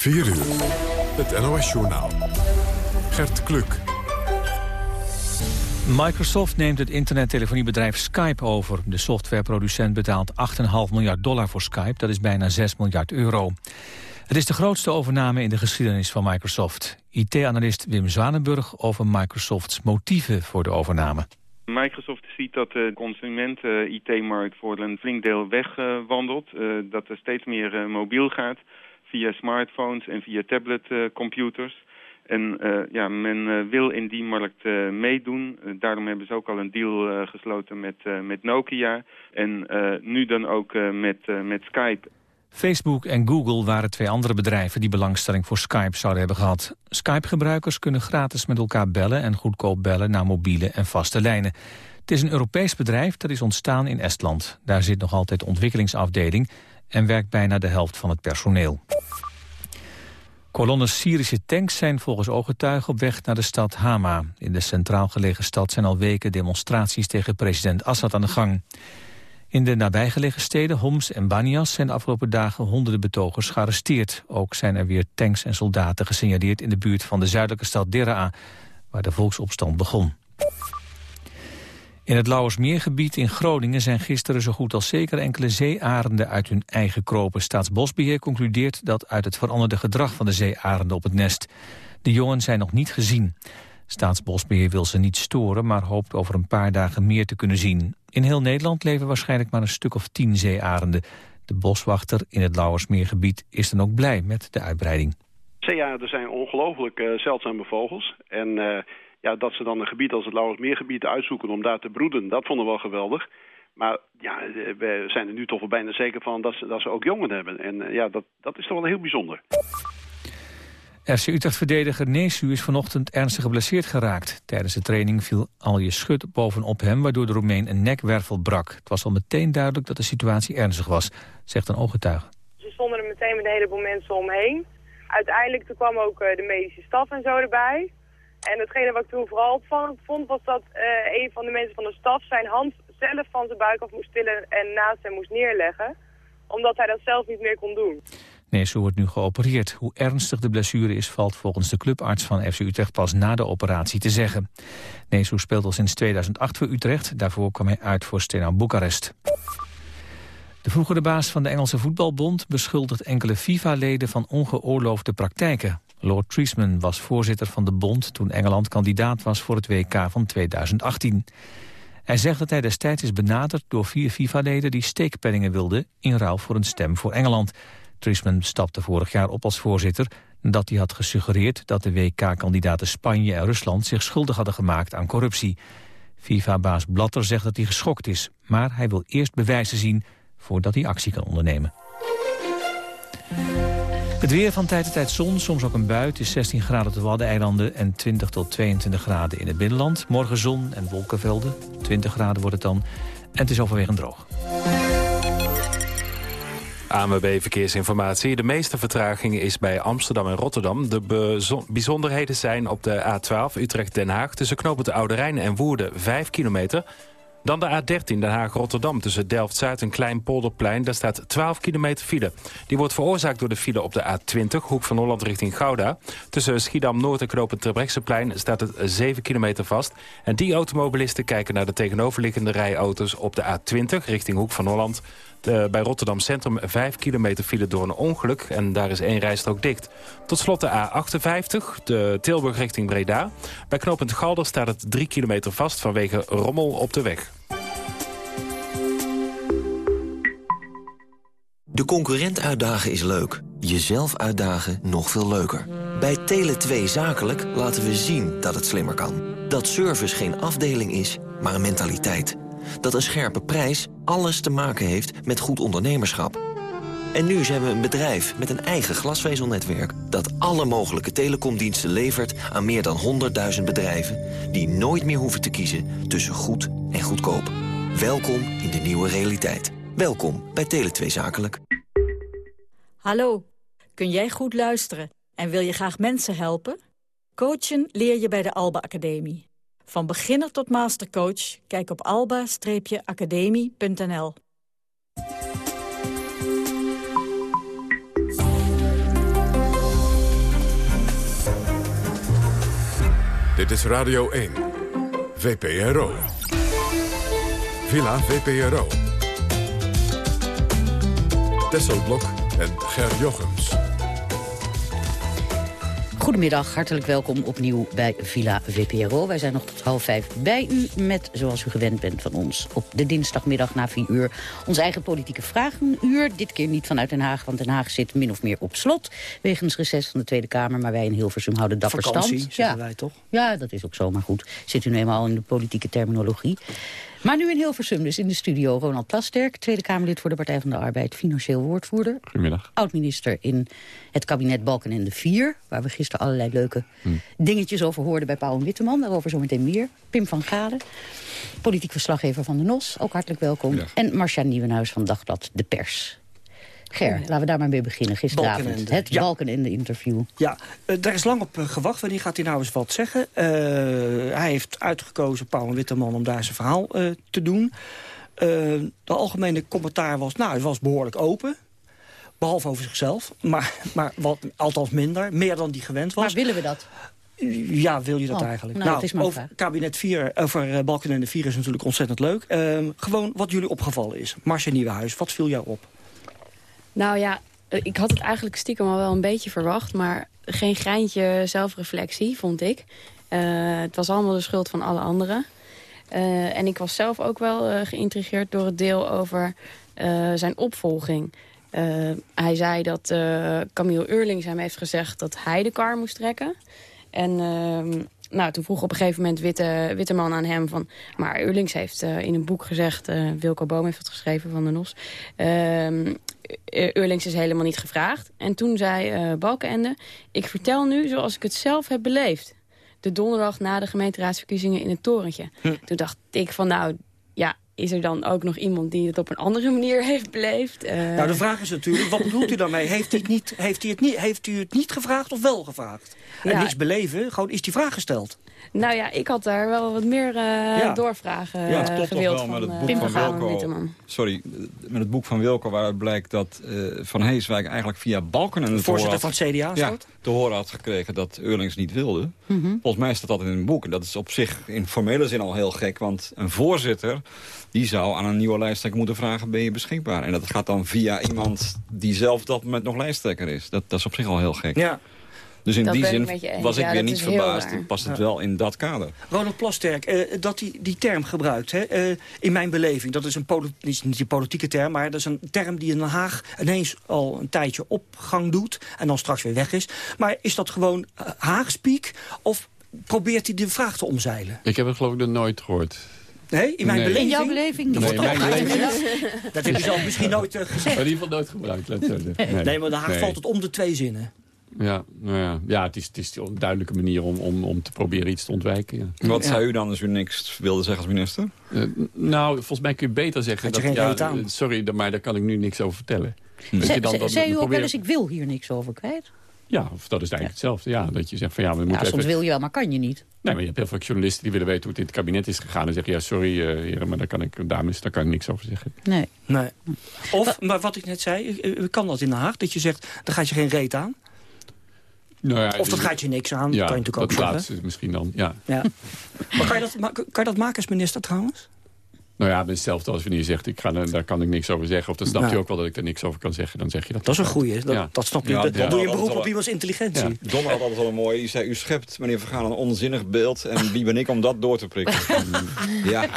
4 uur. Het NOS-journaal. Gert Kluk. Microsoft neemt het internettelephoniebedrijf Skype over. De softwareproducent betaalt 8,5 miljard dollar voor Skype. Dat is bijna 6 miljard euro. Het is de grootste overname in de geschiedenis van Microsoft. IT-analyst Wim Zwanenburg over Microsofts motieven voor de overname. Microsoft ziet dat de consumenten-IT-markt voor een flink deel wegwandelt. Uh, dat er steeds meer uh, mobiel gaat via smartphones en via tabletcomputers. En uh, ja, men wil in die markt meedoen. daarom hebben ze ook al een deal gesloten met, met Nokia. En nu dan ook met, met Skype. Facebook en Google waren twee andere bedrijven die belangstelling voor Skype zouden hebben gehad. Skype-gebruikers kunnen gratis met elkaar bellen en goedkoop bellen naar mobiele en vaste lijnen. Het is een Europees bedrijf dat is ontstaan in Estland. Daar zit nog altijd ontwikkelingsafdeling en werkt bijna de helft van het personeel. Kolonnes Syrische tanks zijn volgens ooggetuigen op weg naar de stad Hama. In de centraal gelegen stad zijn al weken demonstraties tegen president Assad aan de gang. In de nabijgelegen steden Homs en Banias zijn de afgelopen dagen honderden betogers gearresteerd. Ook zijn er weer tanks en soldaten gesignaleerd in de buurt van de zuidelijke stad Deraa, waar de volksopstand begon. In het Lauwersmeergebied in Groningen zijn gisteren zo goed als zeker enkele zeearenden uit hun eigen kropen. Staatsbosbeheer concludeert dat uit het veranderde gedrag van de zeearenden op het nest. De jongen zijn nog niet gezien. Staatsbosbeheer wil ze niet storen, maar hoopt over een paar dagen meer te kunnen zien. In heel Nederland leven waarschijnlijk maar een stuk of tien zeearenden. De boswachter in het Lauwersmeergebied is dan ook blij met de uitbreiding. Zeearenden zijn ongelooflijk uh, zeldzame vogels. En uh, ja, dat ze dan een gebied als het Lauwersmeergebied uitzoeken om daar te broeden, dat vonden we wel geweldig. Maar ja, we zijn er nu toch wel bijna zeker van dat ze, dat ze ook jongen hebben. En uh, ja, dat, dat is toch wel heel bijzonder. FC Utrecht-verdediger Neesu is vanochtend ernstig geblesseerd geraakt. Tijdens de training viel Alje Schut bovenop hem... waardoor de Roemeen een nekwervel brak. Het was al meteen duidelijk dat de situatie ernstig was, zegt een ooggetuige. Ze stonden er meteen met een heleboel mensen omheen. Uiteindelijk toen kwam ook eh, de medische staf en zo erbij. En hetgene wat ik toen vooral vond, was dat uh, een van de mensen van de staf... zijn hand zelf van zijn buik af moest tillen en naast hem moest neerleggen. Omdat hij dat zelf niet meer kon doen. Neesu wordt nu geopereerd. Hoe ernstig de blessure is, valt volgens de clubarts van FC Utrecht pas na de operatie te zeggen. Neesu speelt al sinds 2008 voor Utrecht. Daarvoor kwam hij uit voor Stena Boekarest. De vroegere baas van de Engelse voetbalbond beschuldigt enkele FIFA-leden van ongeoorloofde praktijken. Lord Treisman was voorzitter van de bond toen Engeland kandidaat was voor het WK van 2018. Hij zegt dat hij destijds is benaderd door vier FIFA-leden die steekpenningen wilden in ruil voor een stem voor Engeland. Trisman stapte vorig jaar op als voorzitter nadat hij had gesuggereerd dat de WK-kandidaten Spanje en Rusland zich schuldig hadden gemaakt aan corruptie. FIFA-baas Blatter zegt dat hij geschokt is, maar hij wil eerst bewijzen zien voordat hij actie kan ondernemen. Het weer van tijd tot tijd zon, soms ook een bui. Het is 16 graden op de Waddeneilanden en 20 tot 22 graden in het binnenland. Morgen zon en wolkenvelden, 20 graden wordt het dan. En het is overwegend droog. AMB Verkeersinformatie. De meeste vertraging is bij Amsterdam en Rotterdam. De bijzonderheden zijn op de A12 Utrecht-Den Haag... tussen knooppunt Oude Rijn en Woerden 5 kilometer... Dan de A13 Den Haag-Rotterdam tussen Delft-Zuid en Kleinpolderplein. Daar staat 12 kilometer file. Die wordt veroorzaakt door de file op de A20, hoek van Holland richting Gouda. Tussen Schiedam-Noord en Knopend Terbrechtseplein staat het 7 kilometer vast. En die automobilisten kijken naar de tegenoverliggende rijauto's op de A20 richting hoek van Holland bij Rotterdam Centrum 5 kilometer file door een ongeluk. En daar is één rijstrook dicht. Tot slot de A58, de Tilburg richting Breda. Bij knooppunt Galder staat het 3 kilometer vast vanwege rommel op de weg. De concurrent uitdagen is leuk. Jezelf uitdagen nog veel leuker. Bij Tele2 Zakelijk laten we zien dat het slimmer kan. Dat service geen afdeling is, maar een mentaliteit dat een scherpe prijs alles te maken heeft met goed ondernemerschap. En nu zijn we een bedrijf met een eigen glasvezelnetwerk... dat alle mogelijke telecomdiensten levert aan meer dan 100.000 bedrijven... die nooit meer hoeven te kiezen tussen goed en goedkoop. Welkom in de nieuwe realiteit. Welkom bij Tele2 Zakelijk. Hallo, kun jij goed luisteren en wil je graag mensen helpen? Coachen leer je bij de Alba Academie. Van beginner tot mastercoach, kijk op alba-academie.nl. Dit is Radio 1, VPRO. Villa VPRO. Tesselblok en Ger Jochems. Goedemiddag, hartelijk welkom opnieuw bij Villa VPRO. Wij zijn nog tot half vijf bij u met, zoals u gewend bent van ons... op de dinsdagmiddag na vier uur ons eigen politieke vragenuur. Dit keer niet vanuit Den Haag, want Den Haag zit min of meer op slot... wegens reces van de Tweede Kamer, maar wij in Hilversum houden dapper Vakantie, stand. zeggen wij toch? Ja, dat is ook zomaar goed. Zit u nu eenmaal in de politieke terminologie. Maar nu in Hilversum, dus in de studio, Ronald Plasterk... Tweede Kamerlid voor de Partij van de Arbeid, financieel woordvoerder. Goedemiddag. Oud-minister in het kabinet Balken en de Vier... waar we gisteren allerlei leuke dingetjes over hoorden bij Pauw en Witteman. Daarover zometeen meer. Pim van Gade, politiek verslaggever van de NOS, ook hartelijk welkom. En Marcia Nieuwenhuis van Dagblad De Pers. Ger, laten we daar maar mee beginnen gisteravond. Balkenende, Het ja. Balkenende interview. Ja, eh, daar is lang op eh, gewacht. Wanneer gaat hij nou eens wat zeggen? Eh, hij heeft uitgekozen, Pauw en Witteman, om daar zijn verhaal eh, te doen. De algemene commentaar was, nou, het was behoorlijk open. Behalve over zichzelf, maar, maar wat, althans minder. Meer dan die gewend was. Maar willen we dat? Ja, wil je dat Oh, eigenlijk? nou, het is maar een over kabinet 4, over uh, Balken en de 4 is natuurlijk ontzettend leuk. Ehm, gewoon wat jullie opgevallen is. Marcia Nieuwenhuis, wat viel jou op? Nou ja, eh, ik had het eigenlijk stiekem al wel een beetje verwacht... maar geen greintje zelfreflectie, vond ik. Eh, het was allemaal de schuld van alle anderen. Eh, en ik was zelf ook wel eh, geïntrigeerd door het deel over zijn opvolging. Hij zei dat Camille Eurlings hem heeft gezegd dat hij de kar moest trekken. En ehm, nou, toen vroeg op een gegeven moment Witte, Witteman aan hem van... maar Eurlings heeft in een boek gezegd... eh, Wilco Boom heeft het geschreven van de NOS... ehm, eh, Eurlings is helemaal niet gevraagd. En toen zei eh Balkenende... ik vertel nu zoals ik het zelf heb beleefd. De donderdag na de gemeenteraadsverkiezingen in het torentje. Toen dacht ik van nou, ja, is er dan ook nog iemand die het op een andere manier heeft beleefd? Eh, Nou, de vraag is natuurlijk, wat bedoelt u daarmee? Heeft, hij niet, heeft, hij het niet, heeft u het niet gevraagd of wel gevraagd? En Ja. niks beleven, gewoon is die vraag gesteld. Nou ja, ik had daar wel wat meer eh, doorvragen Ja, het klopt toch gewild wel van met het eh, boek Pim van Wilco. Witteman. Sorry, met het boek van Wilco waaruit blijkt dat eh, Van Heeswijk eigenlijk via Balken... en Voorzitter van het CDA, ja, te horen had gekregen dat Eurlings niet wilde. Mhm. Volgens mij staat dat in een boek. En dat is op zich in formele zin al heel gek. Want een voorzitter die zou aan een nieuwe lijsttrekker moeten vragen... ben je beschikbaar? En dat gaat dan via iemand die zelf op dat moment nog lijsttrekker is. Dat, dat is op zich al heel gek. Ja. Dus in Dat die ik zin was ik Ja, weer niet verbaasd. Dan past het Ja. wel in dat kader. Ronald Plasterk, eh, dat hij die term gebruikt, hè, eh, in mijn beleving... dat is, een is niet een politieke term, maar dat is een term die in Den Haag... ineens al een tijdje op gang doet en dan straks weer weg is. Maar is dat gewoon uh, Haagspeak of probeert hij de vraag te omzeilen? Ik heb het geloof ik nog nooit gehoord. Nee, in mijn Nee. beleving? In jouw beleving Dat niet. Nee, mijn ook- Dat heb je zelf misschien nooit eh, gezegd. in ieder geval nooit gebruikt. Zeggen. Nee, maar Den Haag Nee. valt het om de twee zinnen. Ja, nou ja. ja het, is, het is een duidelijke manier om, om, om te proberen iets te ontwijken. Ja. Wat Ja. zou u dan als u niks wilde zeggen als minister? Eh, nou, volgens mij kun je beter zeggen... Had je dat, geen ja, reet aan? eh, sorry, maar daar kan ik nu niks over vertellen. Dat Ze- je dan- Zei u ook wel eens, ik wil hier niks over kwijt? Ja, of dat is eigenlijk hetzelfde. Ja, dat je zegt van ja, we Ja, moeten soms even... wil je wel, maar kan je niet. Nee, maar je hebt heel veel journalisten die willen weten hoe het in het kabinet is gegaan. En zeggen ja, sorry eh, heren, maar daar kan ik, dames, daar kan ik niks over zeggen. Nee. Nee. Of, maar wat ik net zei, kan dat in Den Haag? Dat je zegt, daar gaat je geen reet aan? Nou ja, Of dat gaat je niks aan, ja, kan je natuurlijk ook dat zeggen. laatste misschien dan, ja. Ja. Maar kan je, dat, kan je dat maken als minister trouwens? Nou ja, hetzelfde als wanneer je zegt, ik ga, daar kan ik niks over zeggen. Of dan snap Ja. je ook wel dat ik er niks over kan zeggen. Dan zeg je dat. Dat is een goeie. Dat, Ja. dat snap je. Ja, dat, doe je beroep op iemands intelligentie. Ja. Donner had altijd wel een mooi. Die zei, u schept, meneer Vergaan, een onzinnig beeld. En wie ben ik om dat door te prikken? ja.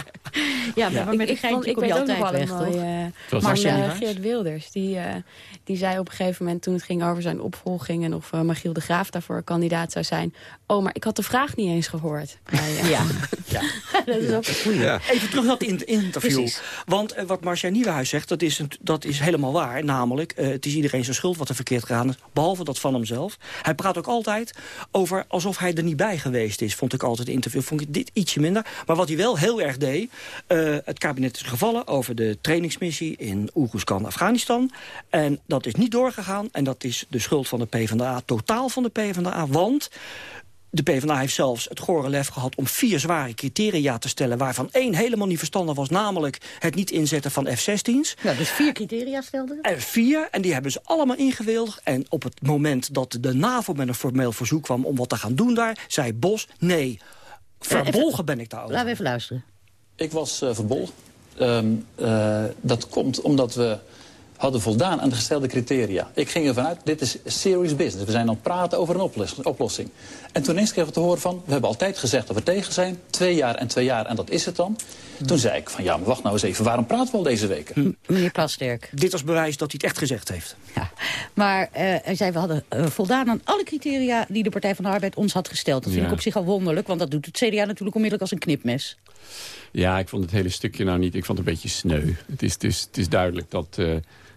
Ja, maar met een ik, vond, geintje ik kom je weet ook nog altijd wel weg, een toch? mooie... was Maar eh? Geert Wilders, die, eh, die zei op een gegeven moment... toen het ging over zijn opvolging... en of uh, Magiel de Graaf daarvoor kandidaat zou zijn... oh, maar ik had de vraag niet eens gehoord. Eh, Ja. dat is ook. Ja. Even terug naar het in- interview. Precies. Want eh, wat Marcia Nieuwenhuis zegt, dat is, een- dat is helemaal waar. Namelijk, eh, het is iedereen zijn schuld wat er verkeerd gegaan is. Behalve dat van hemzelf. Hij praat ook altijd over alsof hij er niet bij geweest is. Vond ik altijd in interview. Vond ik dit ietsje minder. Maar wat hij wel heel erg deed. eh, het kabinet is gevallen over de trainingsmissie in Oeruzkan, Afghanistan. En dat is niet doorgegaan. En dat is de schuld van de PvdA. Totaal van de PvdA. Want de PvdA heeft zelfs het gore lef gehad om vier zware criteria te stellen... waarvan één helemaal niet verstandig was, namelijk het niet inzetten van F-16's. Ja, dus vier criteria stelden? En vier, en die hebben ze allemaal ingewilligd. En op het moment dat de NAVO met een formeel verzoek kwam om wat te gaan doen daar... zei Bos, nee, verbolgen ben ik daarover. Laten we even luisteren. Ik was uh, verbolgen. Ehm, uh, dat komt omdat we hadden voldaan aan de gestelde criteria. Ik ging ervan uit, dit is serious business. We zijn aan het praten over een oplossing. En toen eens kregen we te horen van, we hebben altijd gezegd dat we tegen zijn. Twee jaar en twee jaar en dat is het dan. Toen zei ik van, ja, maar wacht nou eens even. Waarom praten we al deze weken? Meneer Plasterk. Dit was bewijs dat hij het echt gezegd heeft. Ja, maar uh, hij zei, we hadden uh, voldaan aan alle criteria... die de Partij van de Arbeid ons had gesteld. Dat vind Ja. ik op zich al wonderlijk, want dat doet het CDA natuurlijk onmiddellijk als een knipmes. Ja, ik vond het hele stukje nou niet. Ik vond het een beetje sneu. Het is, is, het is duidelijk dat, eh,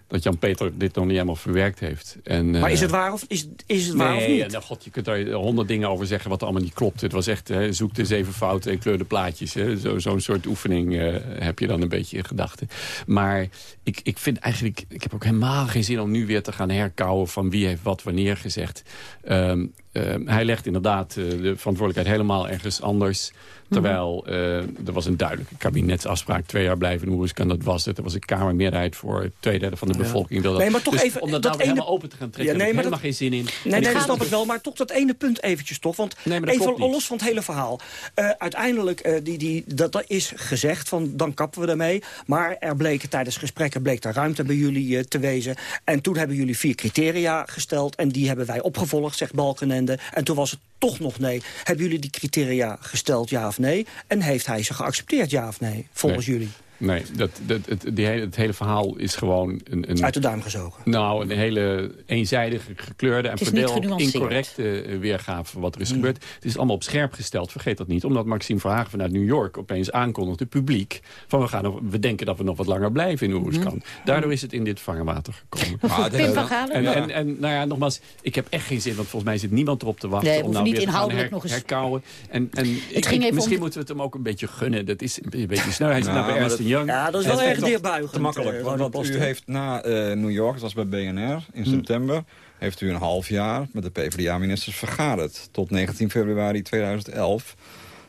dat Jan-Peter dit nog niet helemaal verwerkt heeft. En, Maar eh, is het waar of, is, is het waar of Nee, niet? nou, god, je kunt daar honderd dingen over zeggen wat allemaal niet klopt. Het was echt, hè, zoek de zeven fouten en kleur de plaatjes. hè. Zo- Zo'n soort oefening eh, heb je dan een beetje in gedachten. Maar ik, ik vind eigenlijk, ik heb ook helemaal geen zin om nu weer te gaan herkauwen van wie heeft wat wanneer gezegd. Ehm, ehm, hij legt inderdaad eh, de verantwoordelijkheid helemaal ergens anders. Terwijl eh, er was een duidelijke kabinetsafspraak. Twee jaar blijven hoe kan dat was het. Er was een kamermeerderheid voor twee derde van de Ja. bevolking. Wil dat. Nee, maar toch Dus even om dat, dat nou ene- helemaal open te gaan trekken, Ja, nee, heb ik helemaal geen zin in. Nee, En nee, dat snap ik wel. Maar toch dat ene punt eventjes toch. Want Nee, even los van het hele verhaal. Eh, uiteindelijk, eh, die, die, dat, dat is gezegd, van, dan kappen we ermee. Maar er bleken tijdens gesprekken bleek er ruimte bij jullie te wezen. En toen hebben jullie vier criteria gesteld. En die hebben wij opgevolgd, zegt Balkenende. En toen was het toch nog nee. Hebben jullie die criteria gesteld, ja of nee? En heeft hij ze geaccepteerd, ja of nee, volgens Nee. jullie? Nee, dat, dat, het, die hele, het hele verhaal is gewoon een, een... Uit de duim gezogen. Nou, een hele eenzijdige, gekleurde en Het is niet verdeel ook genuanceerd. incorrecte eh, weergave van wat er is gebeurd. Het is allemaal op scherp gesteld, vergeet dat niet. Omdat Maxime Verhagen vanuit New York opeens aankondigt, het publiek, van we, gaan nog, we denken dat we nog wat langer blijven in Hmm. Oeruzkan. Daardoor is het in dit vangenwater gekomen. Pim van Galen? En, en, en nou ja, nogmaals, ik heb echt geen zin, want volgens mij zit niemand erop te wachten Nee, om nou niet weer inhoudelijk her- nog eens- herkauwen. En, en ik- ging even misschien om- moeten we het hem ook een beetje gunnen. Dat is een beetje snel. Hij zit Nou, Young. Ja, dat is wel erg neerbuigend. Te makkelijk, eh, want, u heeft na eh, New York, dat was bij BNR in Hm. september... heeft u een half jaar met de PvdA-ministers vergaderd. Tot 19 februari 2011.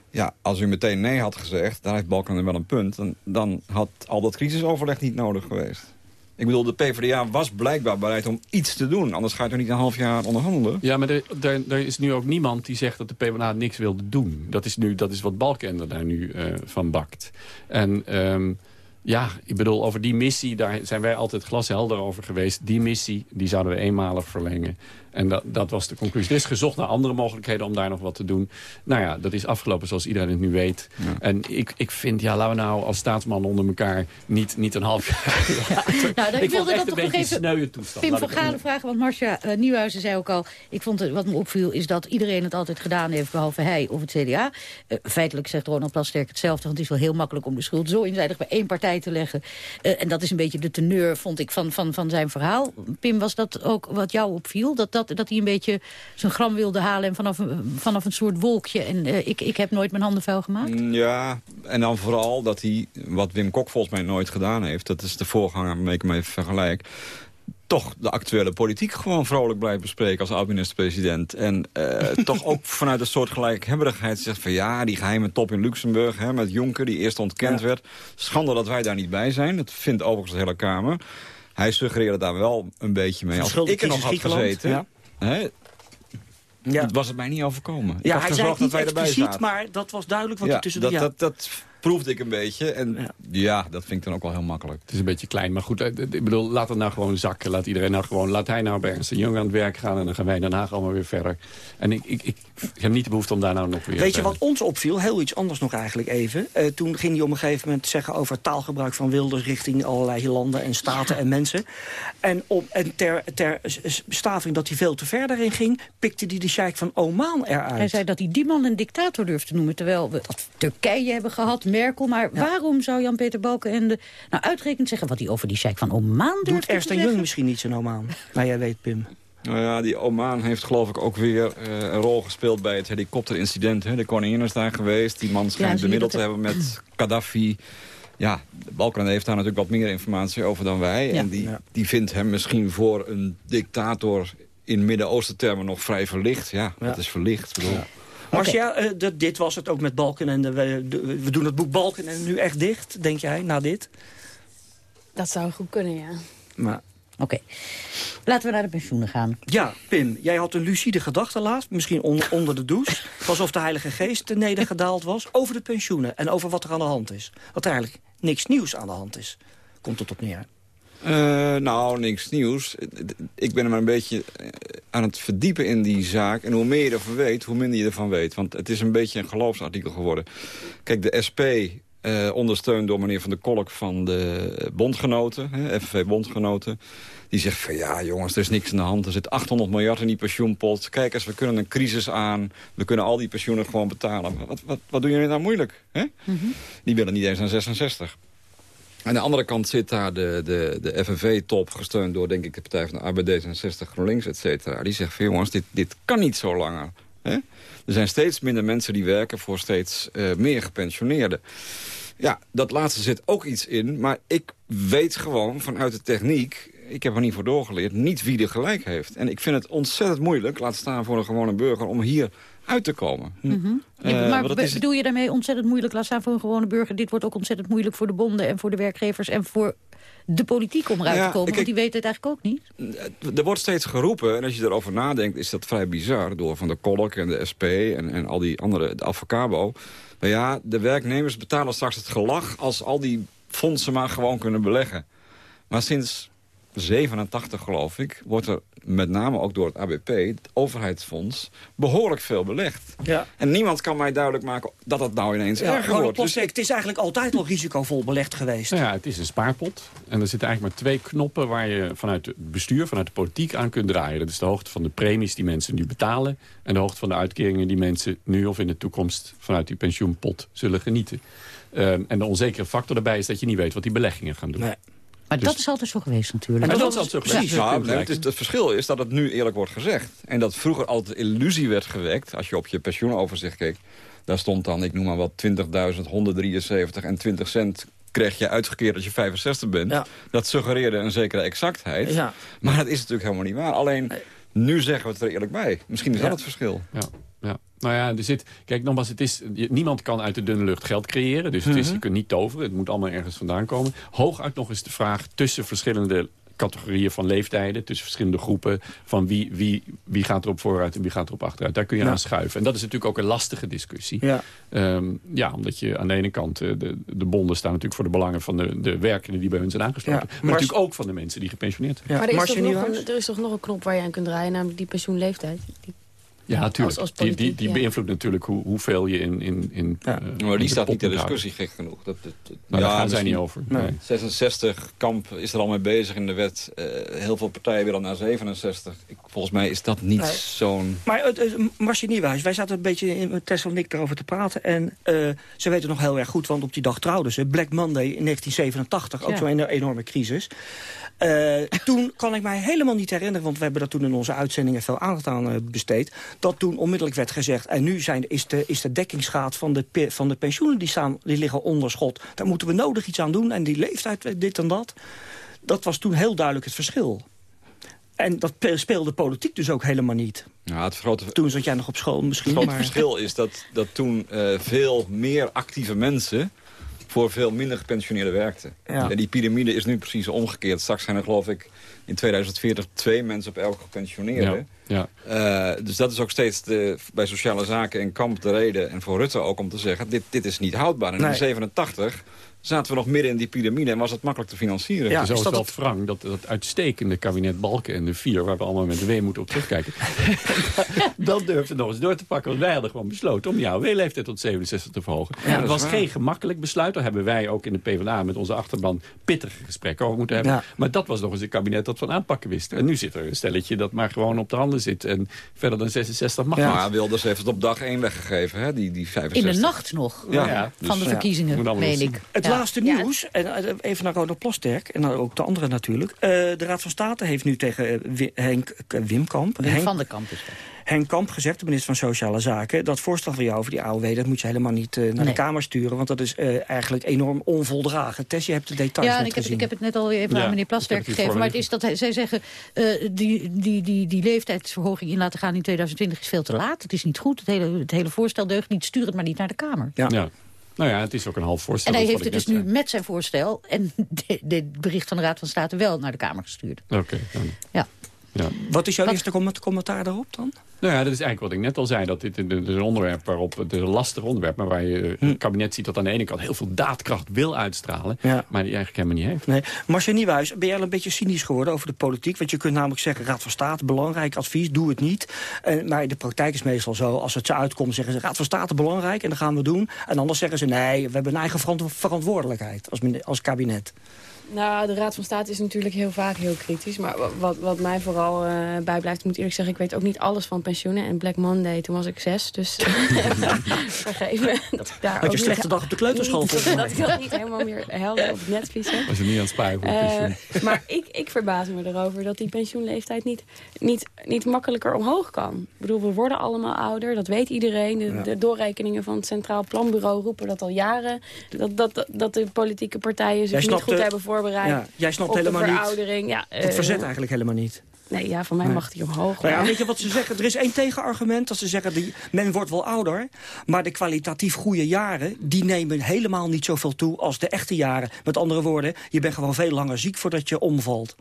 Ja, als u meteen nee had gezegd, daar heeft Balkan wel een punt... Dan, dan had al dat crisisoverleg niet nodig geweest. Ik bedoel, de PvdA was blijkbaar bereid om iets te doen. Anders ga je toch niet een half jaar onderhandelen? Ja, maar er, er, er is nu ook niemand die zegt dat de PvdA niks wilde doen. Dat is, nu, dat is wat Balkenende daar nu eh, van bakt. En ehm, ja, ik bedoel, over die missie, daar zijn wij altijd glashelder over geweest. Die missie, die zouden we eenmalig verlengen. En dat, dat was de conclusie. Er is gezocht naar andere mogelijkheden om daar nog wat te doen. Nou ja, dat is afgelopen zoals iedereen het nu weet. En ik, ik vind, ja, laten we nou als staatsman onder elkaar niet, niet een half jaar... Nou, ik wilde echt dat een toch nog beetje even sneuwe toestand. Pim van Galen vragen, want Marcia eh, Nieuwhuizen zei ook al... ik vond het, wat me opviel is dat iedereen het altijd gedaan heeft... behalve hij of het CDA. Eh, feitelijk zegt Ronald Plasterk hetzelfde... want het is wel heel makkelijk om de schuld zo eenzijdig bij één partij te leggen. Eh, en dat is een beetje de teneur, vond ik, van, van, van zijn verhaal. Pim, was dat ook wat jou opviel? Dat, dat, dat hij een beetje zijn gram wilde halen... en vanaf, een- vanaf een soort wolkje... en eh, ik, ik heb nooit mijn handen vuil gemaakt? Mm, Ja, en dan vooral dat hij, wat Wim Kok volgens mij nooit gedaan heeft... dat is de voorganger waarmee ik hem even vergelijk... toch de actuele politiek gewoon vrolijk blijft bespreken als oud-minister-president. En eh, toch ook vanuit een soort gelijkhebberigheid zegt van... ja, die geheime top in Luxemburg hè, met Jonker, die eerst ontkend werd. Schande dat wij daar niet bij zijn. Dat vindt overigens de hele Kamer. Hij suggereerde daar wel een beetje mee. Als ik er nog had gezeten... Hè, Ja. was het mij niet overkomen. Ik Ja, had hij zei dat niet wij erbij expliciet, zaten. maar dat was duidelijk wat Ja, er tussen dat, de... Ja. dat, dat proefde ik een beetje. En ja. dat vind ik dan ook wel heel makkelijk. Het is een beetje klein, maar goed, eh, ik bedoel, laat het nou gewoon zakken. Laat iedereen nou gewoon, laat hij nou bij Ernst Jong aan het werk gaan... en dan gaan wij in Den Haag allemaal weer verder. En ik, ik, ik heb niet de behoefte om daar nou nog weer... Weet je eh, wat ons opviel? Heel iets anders nog eigenlijk even. Eh, toen ging hij op een gegeven moment zeggen over taalgebruik van Wilders... richting allerlei landen en staten en mensen. En, op, en ter, ter bestaving dat hij veel te ver daarin ging... pikte hij de sheik van Oman eruit. Hij zei dat hij die man een dictator durft te noemen... terwijl we dat Turkije hebben gehad, Merkel. Maar waarom zou Jan-Peter Balkenende nou uitgerekend zeggen... wat hij over die sheik van Oman Doet te Ernst? Jung misschien niet zijn Oman? Maar jij weet, Pim. Nou ja, die Oman heeft geloof ik ook weer eh, een rol gespeeld bij het helikopterincident. Hè. De koningin is daar geweest. Die man schijnt te hebben met Gaddafi. Ja, Balkan heeft daar natuurlijk wat meer informatie over dan wij. Ja. En die, Ja. die vindt hem misschien voor een dictator in Midden-Oosten termen nog vrij verlicht. Ja, Ja. dat is verlicht. Ik bedoel, Marcia, eh, dat- dit was het ook met Balken en de, we, de- we doen het boek Balken en nu echt dicht, denk jij, na dit? Dat zou goed kunnen, ja. Maar... Oké. Laten we naar de pensioenen gaan. Ja, Pim, jij had een lucide gedachte laatst, misschien on- onder de douche. alsof de Heilige Geest nedergedaald was over de pensioenen en over wat er aan de hand is. Wat er eigenlijk niks nieuws aan de hand is. Komt het op neer. Eh, nou, niks nieuws. Ik ben er maar een beetje eh, aan het verdiepen in die zaak. En hoe meer je ervan weet, hoe minder je ervan weet. Want het is een beetje een geloofsartikel geworden. Kijk, de SP, eh, ondersteund door meneer Van der Kolk van de bondgenoten, hè, FNV-bondgenoten... die zegt van ja jongens, er is niks aan de hand. Er zit 800 miljard in die pensioenpot. Kijk eens, we kunnen een crisis aan. We kunnen al die pensioenen gewoon betalen. Wat, wat, wat doen jullie nou moeilijk? Hè? Die willen niet eens aan 66. Aan de andere kant zit daar de, de, de FNV-top, gesteund door denk ik de Partij van de Arbeid, D66, GroenLinks, et cetera. Die zegt jongens, dit, dit kan niet zo langer. Hè? Er zijn steeds minder mensen die werken voor steeds eh, meer gepensioneerden. Ja, dat laatste zit ook iets in, maar ik weet gewoon vanuit de techniek... ik heb er niet voor doorgeleerd, niet wie er gelijk heeft. En ik vind het ontzettend moeilijk, laat staan voor een gewone burger... om hier uit te komen. Mhm. Eh, Ja, maar dat is- bedoel je daarmee ontzettend moeilijk, laat staan voor een gewone burger? Dit wordt ook ontzettend moeilijk voor de bonden en voor de werkgevers en voor de politiek om eruit Ja, te komen. kijk- want die weten het eigenlijk ook niet. Er wordt steeds geroepen, en als je erover nadenkt... is dat vrij bizar, door Van der Kolk en de SP en, en al die andere, de Avocabo. Maar ja, de werknemers betalen straks het gelag... als al die fondsen maar gewoon kunnen beleggen. Maar sinds 87, geloof ik, wordt er met name ook door het ABP... het overheidsfonds, behoorlijk veel belegd. Ja. En niemand kan mij duidelijk maken dat het nou ineens Ja, erger wordt. Dus het is eigenlijk altijd al risicovol belegd geweest. Nou ja, het is een spaarpot. En er zitten eigenlijk maar twee knoppen waar je vanuit het bestuur, vanuit de politiek aan kunt draaien. Dat is de hoogte van de premies die mensen nu betalen. En de hoogte van de uitkeringen die mensen nu of in de toekomst vanuit die pensioenpot zullen genieten. Ehm, en de onzekere factor daarbij is dat je niet weet wat die beleggingen gaan doen. Maar Dus- dat is altijd zo geweest natuurlijk. Maar dat is altijd zo geweest. Precies, Ja, punt nee, het, gelijk. is, het verschil is dat het nu eerlijk wordt gezegd. En dat vroeger altijd illusie werd gewekt. Als je op je pensioenoverzicht keek. Daar stond dan, ik noem maar wat, 20.173 en 20 cent kreeg je uitgekeerd als je 65 bent. Dat suggereerde een zekere exactheid. Ja. Maar dat is natuurlijk helemaal niet waar. Alleen, nu zeggen we het er eerlijk bij. Misschien is Ja. dat het verschil. Ja. Nou ja, er zit... Kijk, nogmaals, het is, niemand kan uit de dunne lucht geld creëren. Dus het is, Mhm. je kunt niet toveren. Het moet allemaal ergens vandaan komen. Hooguit nog eens de vraag tussen verschillende categorieën van leeftijden. Tussen verschillende groepen. Van wie, wie, wie gaat er op vooruit en wie gaat er op achteruit. Daar kun je Ja. aan schuiven. En dat is natuurlijk ook een lastige discussie. Ja. Ehm, ja, omdat je aan de ene kant... eh, De, de bonden staan natuurlijk voor de belangen van de, de werkenden die bij hun zijn aangesloten. Ja, maar maar- natuurlijk ook van de mensen die gepensioneerd zijn. maar er is, toch nog een, er is toch nog een knop waar je aan kunt draaien, namelijk die pensioenleeftijd. Die- Ja, natuurlijk. Als- als die die, die ja. beïnvloedt natuurlijk hoe, hoeveel je in... in, in eh, Maar die staat niet ter discussie, gek genoeg. Dat, dat, dat- Nou, daar gaan zij niet over. Nee. 66, Kamp is er al mee bezig in de wet. Eh, heel veel partijen willen naar 67. Ik, volgens mij is dat niet Nee. zo'n... Maar het, het, Nieuwenhuis, wij zaten een beetje in Tessel en ik daarover te praten. En eh, ze weten nog heel erg goed, want op die dag trouwden ze. Black Monday in 1987, ook Ja. zo'n enorme crisis. Eh, toen kan ik mij helemaal niet herinneren, want we hebben daar toen in onze uitzendingen veel aandacht aan besteed. Dat toen onmiddellijk werd gezegd, en nu zijn, is, de, is de dekkingsgraad van de, van de pensioenen die, staan, die liggen onder schot. Daar moeten we nodig iets aan doen en die leeftijd, dit en dat. Dat was toen heel duidelijk het verschil. En dat pe- speelde politiek dus ook helemaal niet. Ja, het grote, Toen zat jij nog op school misschien. het grote maar... verschil is dat, dat toen eh, veel meer actieve mensen... voor veel minder gepensioneerden werkten. Ja. En die piramide is nu precies omgekeerd. Straks zijn er geloof ik in 2040 twee mensen op elke gepensioneerde. Ja. Eh, dus dat is ook steeds de, bij sociale zaken en kamp de reden. En voor Rutte ook om te zeggen, dit, dit is niet houdbaar. En Nee. in 87 zaten we nog midden in die piramide en was het makkelijk te financieren. Ja, zo is dat wel het- wrang dat dat uitstekende kabinet Balken en de vier... waar we allemaal met de W moeten op terugkijken... dat durfde nog eens door te pakken. Want wij hadden gewoon besloten om die AOW-leeftijd tot 67 te verhogen. dat is was waar. geen gemakkelijk besluit. Daar hebben wij ook in de PvdA met onze achterban pittige gesprekken over moeten hebben. Ja. Maar dat was nog eens een kabinet dat van aanpakken wist. En nu zit er een stelletje dat maar gewoon op de handen zit. En verder dan 66 mag Ja. niet. Maar Wilders heeft het op dag 1 weggegeven, hè? Die, die In 65. de nacht nog Ja, Ja, van dus- de ja. verkiezingen, meen ik. Het Ja. Laatste Ja, nieuws, en eh, even naar Ronald Plasterk, en dan ook de anderen natuurlijk. Eh, de Raad van State heeft nu tegen eh, Henk, eh, Wim Henk, van de Kamp is dat. Henk Kamp gezegd, de minister van Sociale Zaken... dat voorstel van jou over die AOW, dat moet je helemaal niet naar Nee. de Kamer sturen... want dat is eh, eigenlijk enorm onvoldragen. Tess, je hebt de details Ja, ik heb, gezien. ik heb het net al even Ja, aan meneer hier gegeven. Maar het is dat hij- zij zeggen, eh, die, die, die, die leeftijdsverhoging in laten gaan in 2020 is veel te laat. Het is niet goed, het hele, het hele voorstel deugt niet. Stuur het maar niet naar de Kamer. Ja. Nou ja, het is ook een half voorstel. En hij heeft het dus nu met zijn voorstel en dit bericht van de Raad van State wel naar de Kamer gestuurd. Oké. Ja. Ja. Wat is jouw eerste comment- commentaar daarop dan? Nou ja, dat is eigenlijk wat ik net al zei. Dat dit, dit is een onderwerp waarop, het is een lastig onderwerp... maar waar je Hm. het kabinet ziet dat aan de ene kant heel veel daadkracht wil uitstralen... maar die eigenlijk helemaal niet heeft. Nee. Marcia Nieuwhuis, ben jij al een beetje cynisch geworden over de politiek? Want je kunt namelijk zeggen, Raad van State, belangrijk advies, doe het niet. En, maar de praktijk is meestal zo, als het zo uitkomt, zeggen ze... Raad van State belangrijk en dat gaan we doen. En anders zeggen ze, nee, we hebben een eigen verant- verantwoordelijkheid als, als kabinet. Nou, de Raad van State is natuurlijk heel vaak heel kritisch. Maar wa- wat, wat mij vooral eh, bijblijft, ik moet eerlijk zeggen... ik weet ook niet alles van pensioenen. En Black Monday, toen was ik zes. Dus vergeef me dat ik daar Had je een slechte dag op de kleuterschool, niet- volgens mij. Dat ik dat niet helemaal meer helder op het netvlies heb. Was je niet aan het sparen voor Eh, pensioen? maar ik, ik verbaas me erover dat die pensioenleeftijd niet, niet, niet makkelijker omhoog kan. Ik bedoel, we worden allemaal ouder, dat weet iedereen. De, Ja. de doorrekeningen van het Centraal Planbureau roepen dat al jaren. Dat, dat, dat de politieke partijen zich Jij niet goed de- hebben voorbereid Ja, jij snapt helemaal niet. Ja, Het eh, verzet eigenlijk helemaal niet. Nee, ja, voor mij Nee. mag die omhoog. Nou ja, maar- weet je wat ze zeggen? Er is één tegenargument. Dat ze zeggen, die, men wordt wel ouder. Maar de kwalitatief goede jaren, die nemen helemaal niet zoveel toe als de echte jaren. Met andere woorden, je bent gewoon veel langer ziek voordat je omvalt.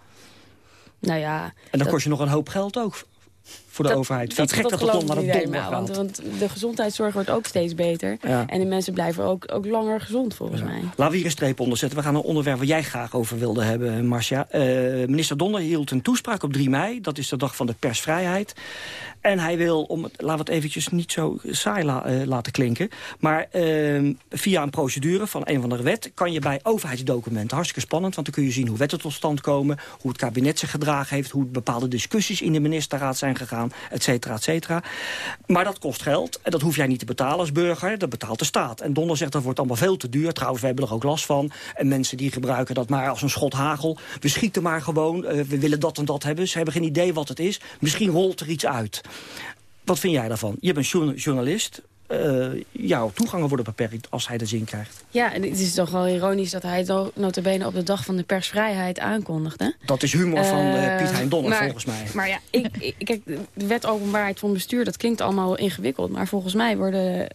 Nou ja, En dan dat- kost je nog een hoop geld ook voor de overheid. Vind het gek dat, het helemaal, gaat? want, want de gezondheidszorg wordt ook steeds beter. Ja. En de mensen blijven ook, ook langer gezond, volgens mij. Laten we hier een streep onder zetten. We gaan een onderwerp waar jij graag over wilde hebben, Marcia. Eh, minister Donner hield een toespraak op 3 mei. Dat is de dag van de persvrijheid. En hij wil, om het, laten we het eventjes niet zo saai la- eh, laten klinken... maar eh, via een procedure van een of andere wet... kan je bij overheidsdocumenten, hartstikke spannend... want dan kun je zien hoe wetten tot stand komen... hoe het kabinet zich gedragen heeft... hoe bepaalde discussies in de ministerraad zijn gegaan, et cetera, et cetera. Maar dat kost geld en dat hoef jij niet te betalen als burger. Dat betaalt de staat. En Donner zegt dat wordt allemaal veel te duur. Trouwens, we hebben er ook last van. En mensen die gebruiken dat maar als een schot hagel. We schieten maar gewoon. eh, we willen dat en dat hebben. Ze hebben geen idee wat het is. Misschien rolt er iets uit. Wat vind jij daarvan? Je bent journa- journalist. Eh, jouw toegangen worden beperkt als hij de zin krijgt. Ja, en het is toch wel ironisch dat hij het notabene op de dag van de persvrijheid aankondigde. Dat is humor van Eh, Piet Hein Donner, maar- volgens mij. Maar ja, ik, ik, kijk, de wet openbaarheid van bestuur, dat klinkt allemaal ingewikkeld. Maar volgens mij worden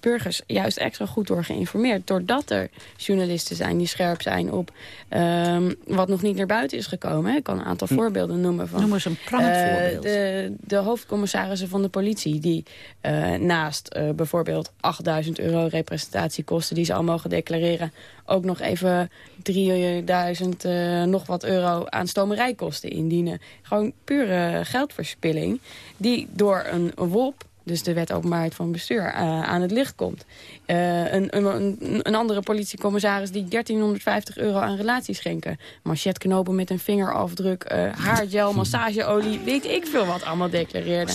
burgers juist extra goed door geïnformeerd. Doordat er journalisten zijn die scherp zijn op ehm, wat nog niet naar buiten is gekomen. hè. Ik kan een aantal Hm. voorbeelden noemen. Van, Noem eens een eh, voorbeeld. De, de hoofdcommissarissen van de politie die eh, naast eh, bijvoorbeeld 8000 euro representatiekosten die ze al mogen declareren, ook nog even 3000 eh, nog wat euro aan stomerijkosten indienen. Gewoon pure geldverspilling die door een WOP dus de wet openbaarheid van bestuur, eh, aan het licht komt. Eh, een, een, een- andere politiecommissaris die 1350 euro aan relaties schenken. Machetknopen met een vingerafdruk, eh, haargel, massageolie, weet ik veel wat allemaal declareerde.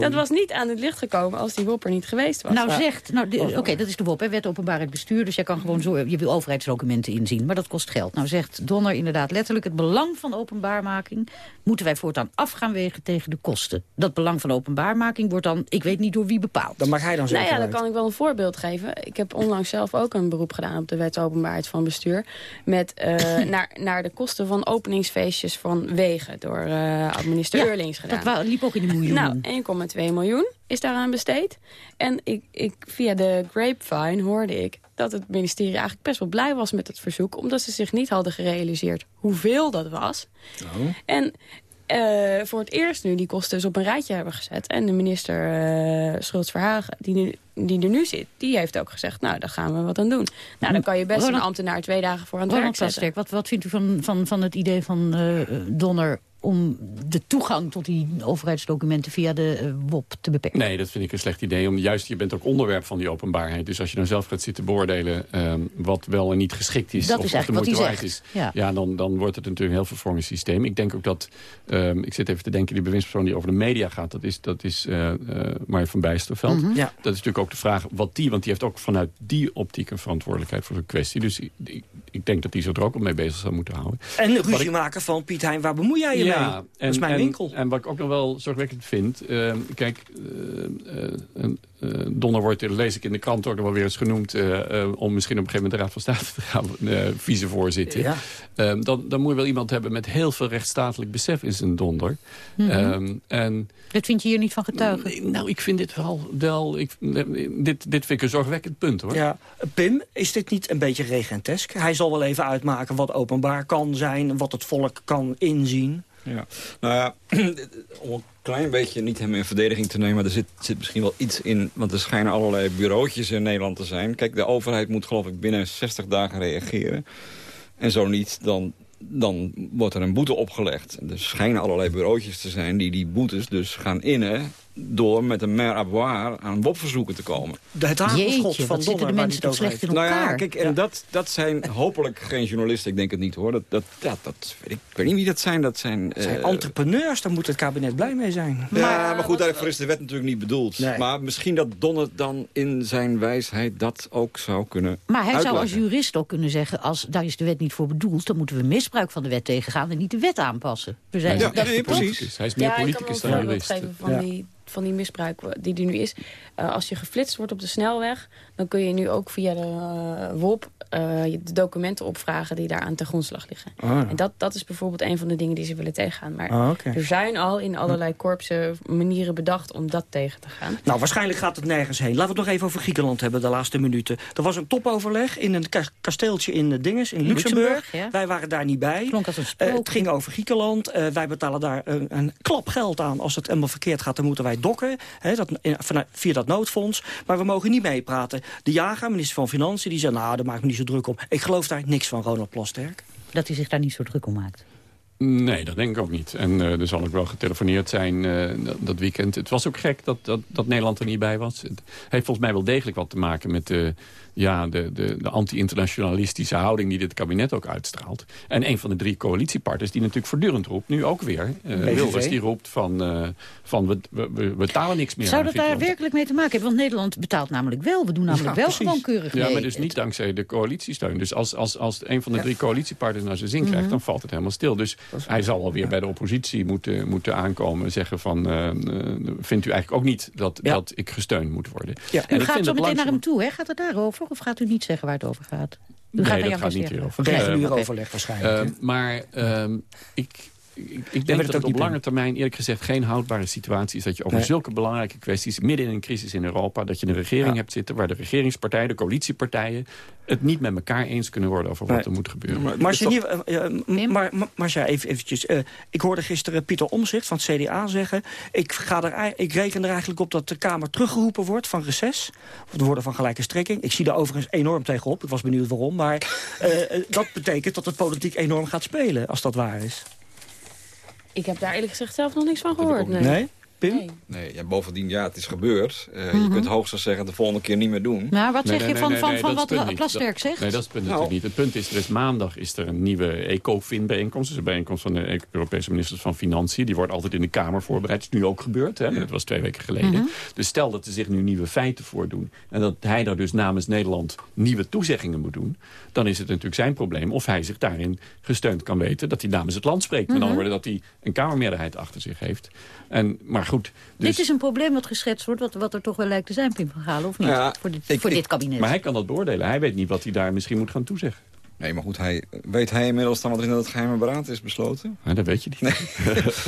Dat was niet aan het licht gekomen als die wopper niet geweest was. Nou zegt, nou, oké, dat is de WOP, hè, wet openbaarheid bestuur. Dus jij kan gewoon zo, je wil overheidsdocumenten inzien, maar dat kost geld. Nou zegt Donner inderdaad letterlijk, het belang van openbaarmaking moeten wij voortaan af gaan wegen tegen de kosten. Dat belang van openbaarmaking wordt dan, ik weet niet door wie bepaald. Dan mag hij dan Nou ja, dan kan ik wel een voorbeeld geven. Ik heb onlangs zelf ook een beroep gedaan op de wet openbaarheid van bestuur. Met eh, naar, naar de kosten van openingsfeestjes van wegen door eh minister Ja, Eurlings gedaan. dat liep ook in de miljoenen. Nou, 1,2 miljoen is daaraan besteed. En ik, ik, via de grapevine hoorde ik dat het ministerie eigenlijk best wel blij was met het verzoek. Omdat ze zich niet hadden gerealiseerd hoeveel dat was. En eh, voor het eerst nu die kosten dus op een rijtje hebben gezet. En de minister eh Schultz Verhagen, die, nu, die er nu zit, die heeft ook gezegd... nou, daar gaan we wat aan doen. Nou, dan kan je best Ronald- een ambtenaar twee dagen voor aan het Ronald werk zetten. Wat, wat vindt u van, van, van het idee van eh, Donner om de toegang tot die overheidsdocumenten via de eh, WOP te beperken? Nee, dat vind ik een slecht idee. Om, juist, je bent ook onderwerp van die openbaarheid. Dus als je dan zelf gaat zitten beoordelen ehm, wat wel en niet geschikt is... Dat of, is of de eigenlijk moeite wat hij waard zegt. is, Ja. dan, dan wordt het natuurlijk een heel vervormend systeem. Ik denk ook dat... ehm, ik zit even te denken, die bewindspersoon die over de media gaat... dat is, dat is eh eh Marja van Bijsterveld. Mhm. Ja. Dat is natuurlijk ook de vraag wat die... want die heeft ook vanuit die optiek een verantwoordelijkheid voor zo'n kwestie. Dus ik- ik- denk dat hij zich er ook al mee bezig zou moeten houden. En ruzie maken van Piet Hein, waar bemoei jij je mee? Ja, dat is mijn en, winkel. En wat ik ook nog wel zorgwekkend vind... eh, kijk, eh, Donner wordt, eh, lees ik in de krant ook nog wel weer eens genoemd... eh, eh, om misschien op een gegeven moment de Raad van State te gaan eh, vicevoorzitter. Ja. Ehm, dan, dan moet je wel iemand hebben met heel veel rechtsstatelijk besef in zijn donder. Mhm. Ehm, en Dat vind je hier niet van getuigen? nou, ik vind dit wel... wel ik, dit, dit vind ik een zorgwekkend punt, hoor. Ja, Pim, is dit niet een beetje regentesk? Hij zal wel even uitmaken wat openbaar kan zijn... wat het volk kan inzien. Ja. Nou ja, om een klein beetje niet hem in verdediging te nemen... maar er zit, zit misschien wel iets in... want er schijnen allerlei bureautjes in Nederland te zijn. Kijk, de overheid moet geloof ik binnen 60 dagen reageren. En zo niet, dan, dan wordt er een boete opgelegd. Er schijnen allerlei bureautjes te zijn die die boetes dus gaan innen... door met een mer avoir aan WOP-verzoeken te komen. De, het Jeetje, hagelschot van wat zitten de mensen toch slecht in Nou elkaar? ja, kijk, en Dat, dat zijn hopelijk geen journalisten, ik denk het niet hoor. Dat, dat, dat weet ik, ik weet niet wie dat zijn. Dat zijn, zijn eh, entrepreneurs, daar moet het kabinet blij mee zijn. Ja, maar, goed, daarvoor is de wet natuurlijk niet bedoeld. Nee. Maar misschien dat Donner dan in zijn wijsheid dat ook zou kunnen Maar hij zou als jurist ook kunnen zeggen... als daar is de wet niet voor bedoeld... dan moeten we misbruik van de wet tegengaan en niet de wet aanpassen. We zijn Ja, nee, precies. Hij is meer ja, politicus ik dan jurist. Van die misbruik die er nu is. Eh, als je geflitst wordt op de snelweg... dan kun je nu ook via de eh, WOP eh, de documenten opvragen... die daaraan ten grondslag liggen. Ah, ja. En dat, dat is bijvoorbeeld een van de dingen die ze willen tegengaan. Maar Ah, er zijn al in allerlei korpsen manieren bedacht om dat tegen te gaan. Nou, waarschijnlijk gaat het nergens heen. Laten we het nog even over Griekenland hebben, de laatste minuten. Er was een topoverleg in een ka- kasteeltje in Dinges, in Luxemburg. Luxemburg, ja. Wij waren daar niet bij. Klonk als een Eh, het ging over Griekenland. Eh, wij betalen daar een, een klap geld aan. Als het helemaal verkeerd gaat, dan moeten wij dokken. Hè, dat, in- via dat noodfonds. Maar we mogen niet meepraten. De jager, minister van Financiën, die zei... nou, daar maak ik me niet zo druk om. Ik geloof daar niks van, Ronald Plasterk. Dat hij zich daar niet zo druk om maakt. Nee, dat denk ik ook niet. En eh, er zal ook wel getelefoneerd zijn eh, dat, dat weekend. Het was ook gek dat, dat, dat Nederland er niet bij was. Het heeft volgens mij wel degelijk wat te maken met de, ja, de, de, de anti-internationalistische houding... die dit kabinet ook uitstraalt. En een van de drie coalitiepartners die natuurlijk voortdurend roept... nu ook weer, PVV. Wilders, die roept van, eh, van we, we, we betalen niks meer Zou dat daar werkelijk mee te maken hebben? Want Nederland betaalt namelijk wel. We doen namelijk Ja, wel gewoon keurig Ja, mee. maar dus niet dankzij de coalitiesteun. Dus als, als, als een van de drie coalitiepartners naar zijn zin Mhm. krijgt... dan valt het helemaal stil. Dus hij zal alweer bij de oppositie moeten, moeten aankomen... en zeggen van, eh, vindt u eigenlijk ook niet dat, Ja. dat ik gesteund moet worden? Ja. En U gaat zo meteen naar hem toe, hè? Gaat het daarover? Of gaat u niet zeggen waar het over gaat? U Nee, naar dat gaat niet hierover. We krijgen Eh, nu overleg waarschijnlijk. Eh, maar ehm, ik, ik, ik denk dat het op lange termijn eerlijk gezegd geen houdbare situatie is. Dat je over Nee. zulke belangrijke kwesties, midden in een crisis in Europa... dat je een regering Ja. hebt zitten waar de regeringspartijen, de coalitiepartijen... het niet met elkaar eens kunnen worden over wat er moet gebeuren. Maar- Marcia, maar, even, eventjes. eh, ik hoorde gisteren Pieter Omzicht van het CDA zeggen... Ik, ga er, ik reken er eigenlijk op dat de Kamer teruggeroepen wordt van reces. Of de woorden van gelijke strekking. Ik zie daar overigens enorm tegenop. Ik was benieuwd waarom. Maar eh, eh, dat betekent dat het politiek enorm gaat spelen, als dat waar is. Ik heb daar eerlijk gezegd zelf nog niks van gehoord. Nee. Nee? Pim? Nee. Nee, ja, bovendien, ja, het is gebeurd. Eh, Mhm. Je kunt hoogstens zeggen, de volgende keer niet meer doen. Nou, wat Nee, zeg nee, je van, nee, van, nee, van is wat. Plasterk zegt? Nee, dat is het punt Nou. natuurlijk niet. Het punt is, er is maandag is er een nieuwe ECOFIN-bijeenkomst. Dus een bijeenkomst van de Europese ministers van Financiën. Die wordt altijd in de Kamer voorbereid. Dat is nu ook gebeurd. Hè? Dat was twee weken geleden. Mhm. Dus stel dat er zich nu nieuwe feiten voordoen. En dat hij daar dus namens Nederland nieuwe toezeggingen moet doen. Dan is het natuurlijk zijn probleem of hij zich daarin gesteund kan weten. Dat hij namens het land spreekt. Met Mhm. andere woorden dat hij een Kamermeerderheid achter zich heeft. En, maar goed. Dus, Dit is een probleem wat geschetst wordt, wat, wat er toch wel lijkt te zijn, Pim van Galen, of niet? Ja, voor dit, ik- voor ik- dit kabinet. maar hij kan dat beoordelen. Hij weet niet wat hij daar misschien moet gaan toezeggen. Nee, maar goed, hij, weet hij inmiddels dan wat er in het geheime beraad is besloten? Ja, dat weet je niet.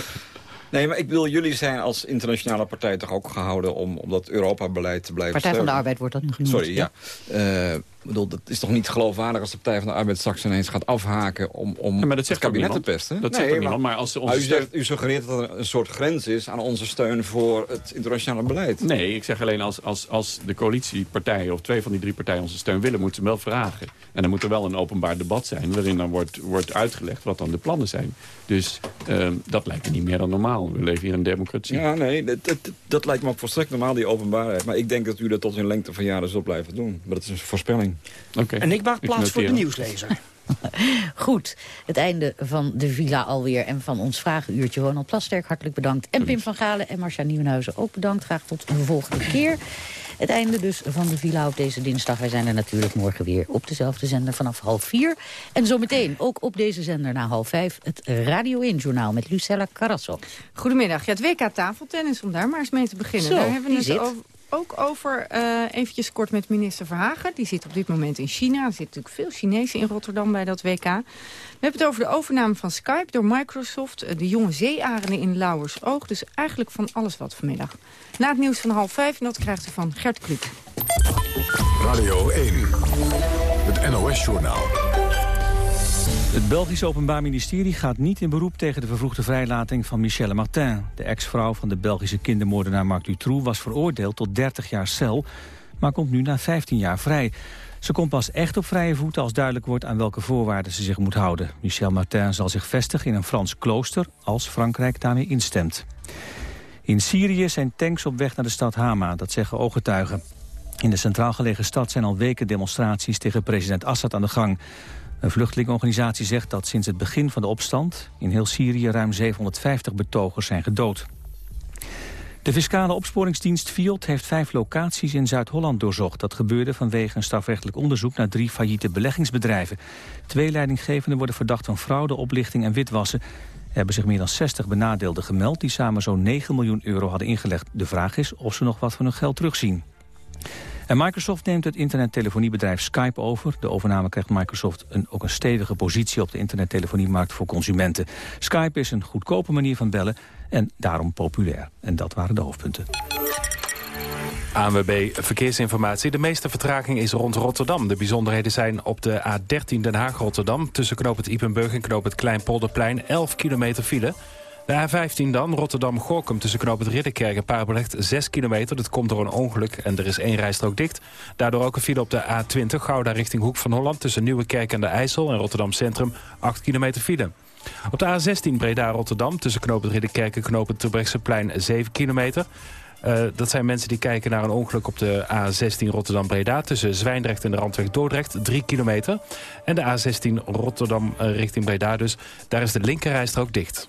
Nee, maar ik bedoel, jullie zijn als internationale partij toch ook gehouden... om, om dat Europa-beleid te blijven Partij van de? Arbeid wordt dat nu genoemd. Sorry, ja. Eh, ik bedoel, dat is toch niet geloofwaardig als de Partij van de Arbeid straks ineens gaat afhaken... om, om Ja, maar dat het zegt kabinet te pesten? Dat zegt ook niemand, maar als onze u, zegt, u suggereert dat er een soort grens is aan onze steun voor het internationale beleid. Nee, ik zeg alleen als, als, als de coalitiepartijen of twee van die drie partijen onze steun willen, moeten ze hem wel vragen. En dan moet er wel een openbaar debat zijn waarin dan wordt, wordt uitgelegd wat dan de plannen zijn. Dus ehm, dat lijkt me niet meer dan normaal. We leven hier in een democratie. Ja, nee, dat, dat, dat lijkt me ook volstrekt normaal, die openbaarheid. Maar ik denk dat u dat tot in lengte van jaren zult blijven doen. Maar dat is een voorspelling. Oké. En ik maak plaats voor de nieuwslezer. Goed, het einde van de villa alweer en van ons vragenuurtje. Ronald Plasterk, hartelijk bedankt. En Pim van Galen en Marcia Nieuwenhuizen ook bedankt. Graag tot een volgende keer. Het einde dus van de villa op deze dinsdag. Wij zijn er natuurlijk morgen weer op dezelfde zender vanaf half vier. En zometeen ook op deze zender na half vijf... het Radio 1-journaal met Lucella Carrasso. Goedemiddag. Ja, het WK tafeltennis, om daar maar eens mee te beginnen. Zo, daar hebben we die het zit. over- ook over, eh eventjes kort met minister Verhagen. Die zit op dit moment in China. Er zitten natuurlijk veel Chinezen in Rotterdam bij dat WK. We hebben het over de overname van Skype door Microsoft. eh, De jonge zeearenden in Lauwersoog. Dus eigenlijk van alles wat vanmiddag. Na het nieuws van half vijf, en dat krijgt u van Gert Kluk. Radio 1. Het NOS-journaal. Het Belgisch Openbaar Ministerie gaat niet in beroep tegen de vervroegde vrijlating van Michelle Martin. De ex-vrouw van de Belgische kindermoordenaar Marc Dutroux was veroordeeld tot 30 jaar cel, maar komt nu na 15 jaar vrij. Ze komt pas echt op vrije voeten als duidelijk wordt aan welke voorwaarden ze zich moet houden. Michelle Martin zal zich vestigen in een Frans klooster als Frankrijk daarmee instemt. In Syrië zijn tanks op weg naar de stad Hama, dat zeggen ooggetuigen. In de centraal gelegen stad zijn al weken demonstraties tegen president Assad aan de gang. Een vluchtelingenorganisatie zegt dat sinds het begin van de opstand... in heel Syrië ruim 750 betogers zijn gedood. De fiscale opsporingsdienst FIOD heeft vijf locaties in Zuid-Holland doorzocht. Dat gebeurde vanwege een strafrechtelijk onderzoek naar drie failliete beleggingsbedrijven. Twee leidinggevenden worden verdacht van fraude, oplichting en witwassen. Er hebben zich meer dan 60 benadeelden gemeld... die samen zo'n 9 miljoen euro hadden ingelegd. De vraag is of ze nog wat van hun geld terugzien. En Microsoft neemt het internettelephoniebedrijf Skype over. De overname krijgt Microsoft een, ook een stevige positie op de internettelefoniemarkt voor consumenten. Skype is een goedkope manier van bellen en daarom populair. En dat waren de hoofdpunten. ANWB Verkeersinformatie. De meeste vertraging is rond Rotterdam. De bijzonderheden zijn op de A13 Den Haag-Rotterdam... tussen knoop het Ipenburg en knoop het Kleinpolderplein 11 kilometer file. De A15 dan, Rotterdam-Gorkum tussen knoop het Ridderkerk en Papelrecht 6 kilometer. Dat komt door een ongeluk en er is één rijstrook dicht. Daardoor ook een file op de A20 Gouda richting Hoek van Holland... tussen Nieuwekerk en de IJssel en Rotterdam Centrum 8 kilometer file. Op de A16 Breda-Rotterdam tussen knoop het Ridderkerk en knoop het Terbrechtseplein 7 kilometer... Uh, dat zijn mensen die kijken naar een ongeluk op de A16 Rotterdam-Breda... tussen Zwijndrecht en de Randweg Dordrecht, 3 kilometer. En de A16 Rotterdam uh, richting Breda dus. Daar is de linkerrijstrook dicht.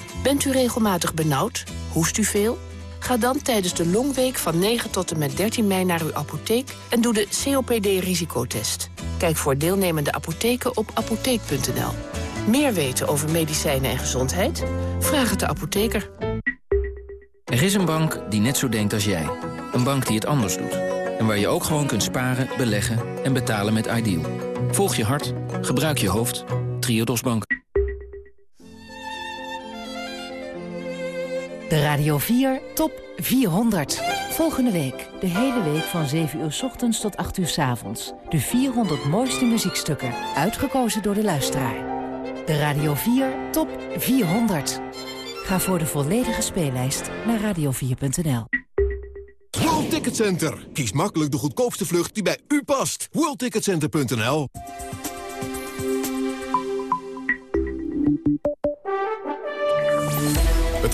Bent u regelmatig benauwd? Hoest u veel? Ga dan tijdens de longweek van 9 tot en met 13 mei naar uw apotheek... en doe de COPD-risicotest. Kijk voor deelnemende apotheken op apotheek.nl. Meer weten over medicijnen en gezondheid? Vraag het de apotheker. Er is een bank die net zo denkt als jij. Een bank die het anders doet. En waar je ook gewoon kunt sparen, beleggen en betalen met Ideal. Volg je hart, gebruik je hoofd. Triodos Bank. De Radio 4 Top 400. Volgende week, de hele week van 7 uur 's ochtends tot 8 uur 's avonds. De 400 mooiste muziekstukken, uitgekozen door de luisteraar. De Radio 4 Top 400. Ga voor de volledige speellijst naar radio4.nl. World Ticket Center. Kies makkelijk de goedkoopste vlucht die bij u past. WorldTicketCenter.nl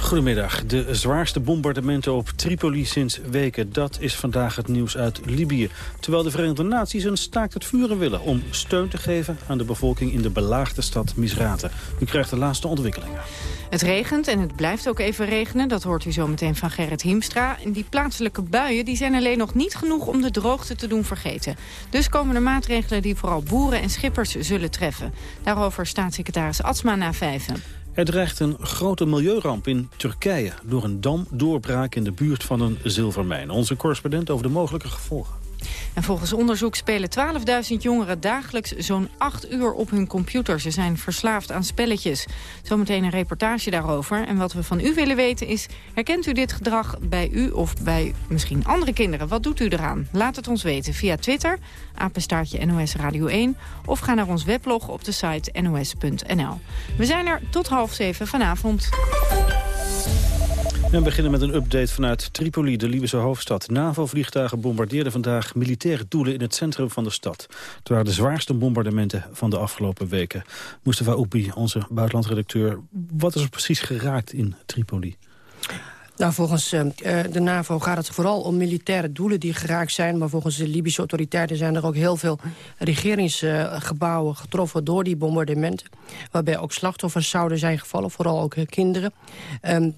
Goedemiddag. De zwaarste bombardementen op Tripoli sinds weken. Dat is vandaag het nieuws uit Libië. Terwijl de Verenigde Naties een staakt het vuren willen... om steun te geven aan de bevolking in de belaagde stad Misrata. U krijgt de laatste ontwikkelingen. Het regent en het blijft ook even regenen. Dat hoort u zo meteen van Gerrit Hiemstra. En die plaatselijke buien die zijn alleen nog niet genoeg om de droogte te doen vergeten. Dus komen er maatregelen die vooral boeren en schippers zullen treffen. Daarover staatssecretaris Atsma na vijven. Er dreigt een grote milieuramp in Turkije... door een damdoorbraak in de buurt van een zilvermijn. Onze correspondent over de mogelijke gevolgen. En volgens onderzoek spelen 12.000 jongeren dagelijks zo'n 8 uur op hun computer. Ze zijn verslaafd aan spelletjes. Zometeen een reportage daarover. En wat we van u willen weten is, herkent u dit gedrag bij u of bij misschien andere kinderen? Wat doet u eraan? Laat het ons weten via Twitter, apenstaartje NOS Radio 1... of ga naar ons weblog op de site nos.nl. We zijn er tot half zeven vanavond. We beginnen met een update vanuit Tripoli, de Libische hoofdstad. NAVO-vliegtuigen bombardeerden vandaag militaire doelen in het centrum van de stad. Het waren de zwaarste bombardementen van de afgelopen weken. Mustafa Oupi, onze buitenlandredacteur, wat is er precies geraakt in Tripoli? Nou, volgens uh, de NAVO gaat het vooral om militaire doelen die geraakt zijn. Maar volgens de Libische autoriteiten zijn er ook heel veel regeringsgebouwen uh, getroffen door die bombardementen. Waarbij ook slachtoffers zouden zijn gevallen, vooral ook uh, kinderen. Ehm,